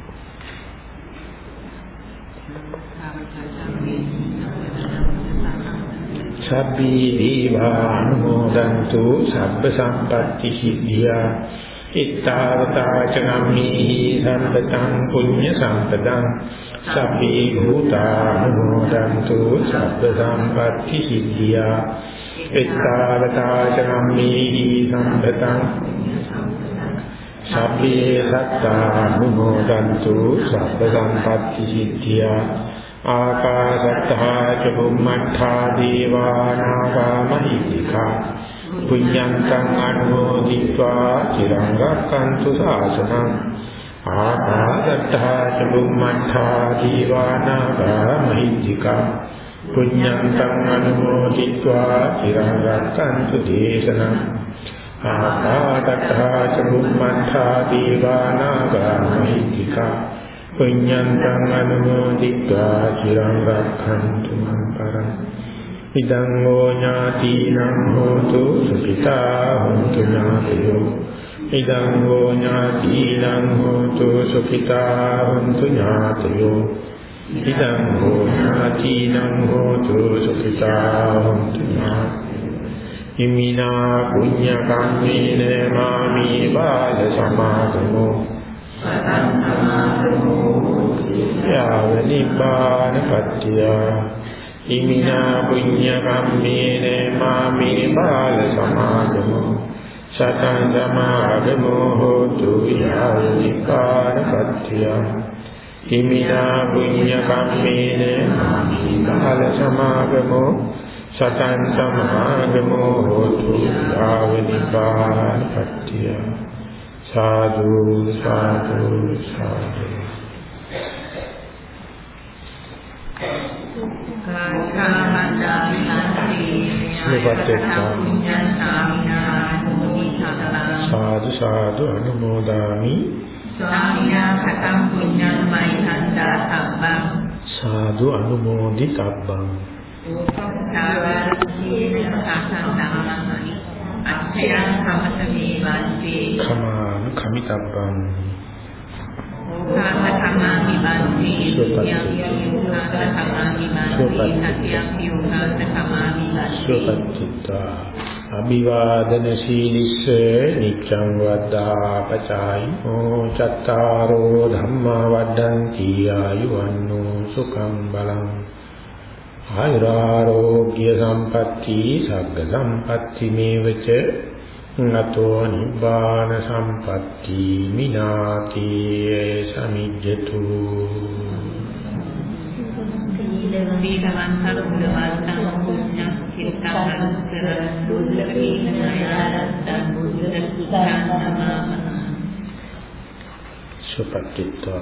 සබ්බී දීවා අනුමෝදන්තු සබ්බ සම්පatti සිද්ධියා. ittavata චගම්මේහි සම්පතං පුඤ්ඤ සම්පතං. සබ්බේ භූතා අනුමෝදන්තු සබ්බ සම්පatti සිද්ධියා. එක්තාවතා චම්මේහි සම්පතං සබ්බේ සත්තා නුමෝදන්තු සබ්බ සම්පත්ති සිද්ධියා ආකාශත්තා ච බුම්මත්තා දේවානාගා මහිත්‍තිකා පුඤ්ඤන්තං අනුමෝදිत्वा චිරං රක්ඛන්තු සාසනං ආකාශත්තා ච බුම්මත්තා දේවානාගා මහිත්‍තිකා පුඤ්ඤන්තං අනුමෝදිत्वा চিරං රක්ඛන්තු දේශනං ආකාශත්තා චුම්මත්තා දීවානාගාමිතිකා පුඤ්ඤන්තං අනුමෝදිत्वा চিරං රක්ඛන්තු මං පරං ඉදං හෝ ඥාතිනම් හෝතු සුඛිතා හොන්තු ඥාතයෝ ඉදං හෝ ඥාතිනම් හෝතු සුඛිතා හොන්තු ඥාතයෝ ඉදං හෝ ඥාතිනං හෝතු සුඛිතා හොන්තු ඥාතයෝ ඉමිනා පුඤ්ඤ කම්මේන මාමි බාල සමාගමෝ සතං සමාගමෝ යාව නිබ්බාන පත්‍තිය ඉමිනා පුඤ්ඤ කම්මේන මාමි බාල සමාගමෝ සතං සමාගමෝ හෝතු විහාරිකාර පත්‍ය හිමිනා පුඤ්ඤ කම්මේන කාල සමාගමෝ සතං සමාගමෝ හෝතු ආවනිපාන පත්‍ය සාදු සාදු සාදු සාදු සාදු අනුමෝදාමි ස්වාමියා කතම් පුඤ්ඤං මයිහන්දා සම්බං සාදු අනුමෝදි තබ්බං ඕකස්සාවීන සාසන්දානමයි අච්ඡයං සමතමේ වන්තේ කමාන කමිතබ්බං ඕකාස කමාමි වන්තේ යම් යෝකාස කමාමි වන්තේ සත්‍යං යෝකාස කමාමි වන්තේ සුපත්තිතා අභිවාදන සීලිස්ස නිච්ඡං වද්දා පචායිනෝ චත්තාරෝ ධම්මා වඩ්ඩಂತಿ ආයුවන්නෝ සුඛං බලං ආයුරාෝග්‍ය සම්පatti සග්ග සම්පatti මේවච නතෝ නිබ්බාන සම්පatti මිනාති සමිජ්ජතු සීලවන්තර උදවන්තං පුඤ්ඤං සිතං අනුස්සර දුල්ලකීන නායරත්තං බුද්ධ සුඛං නමः සුපත්තිතා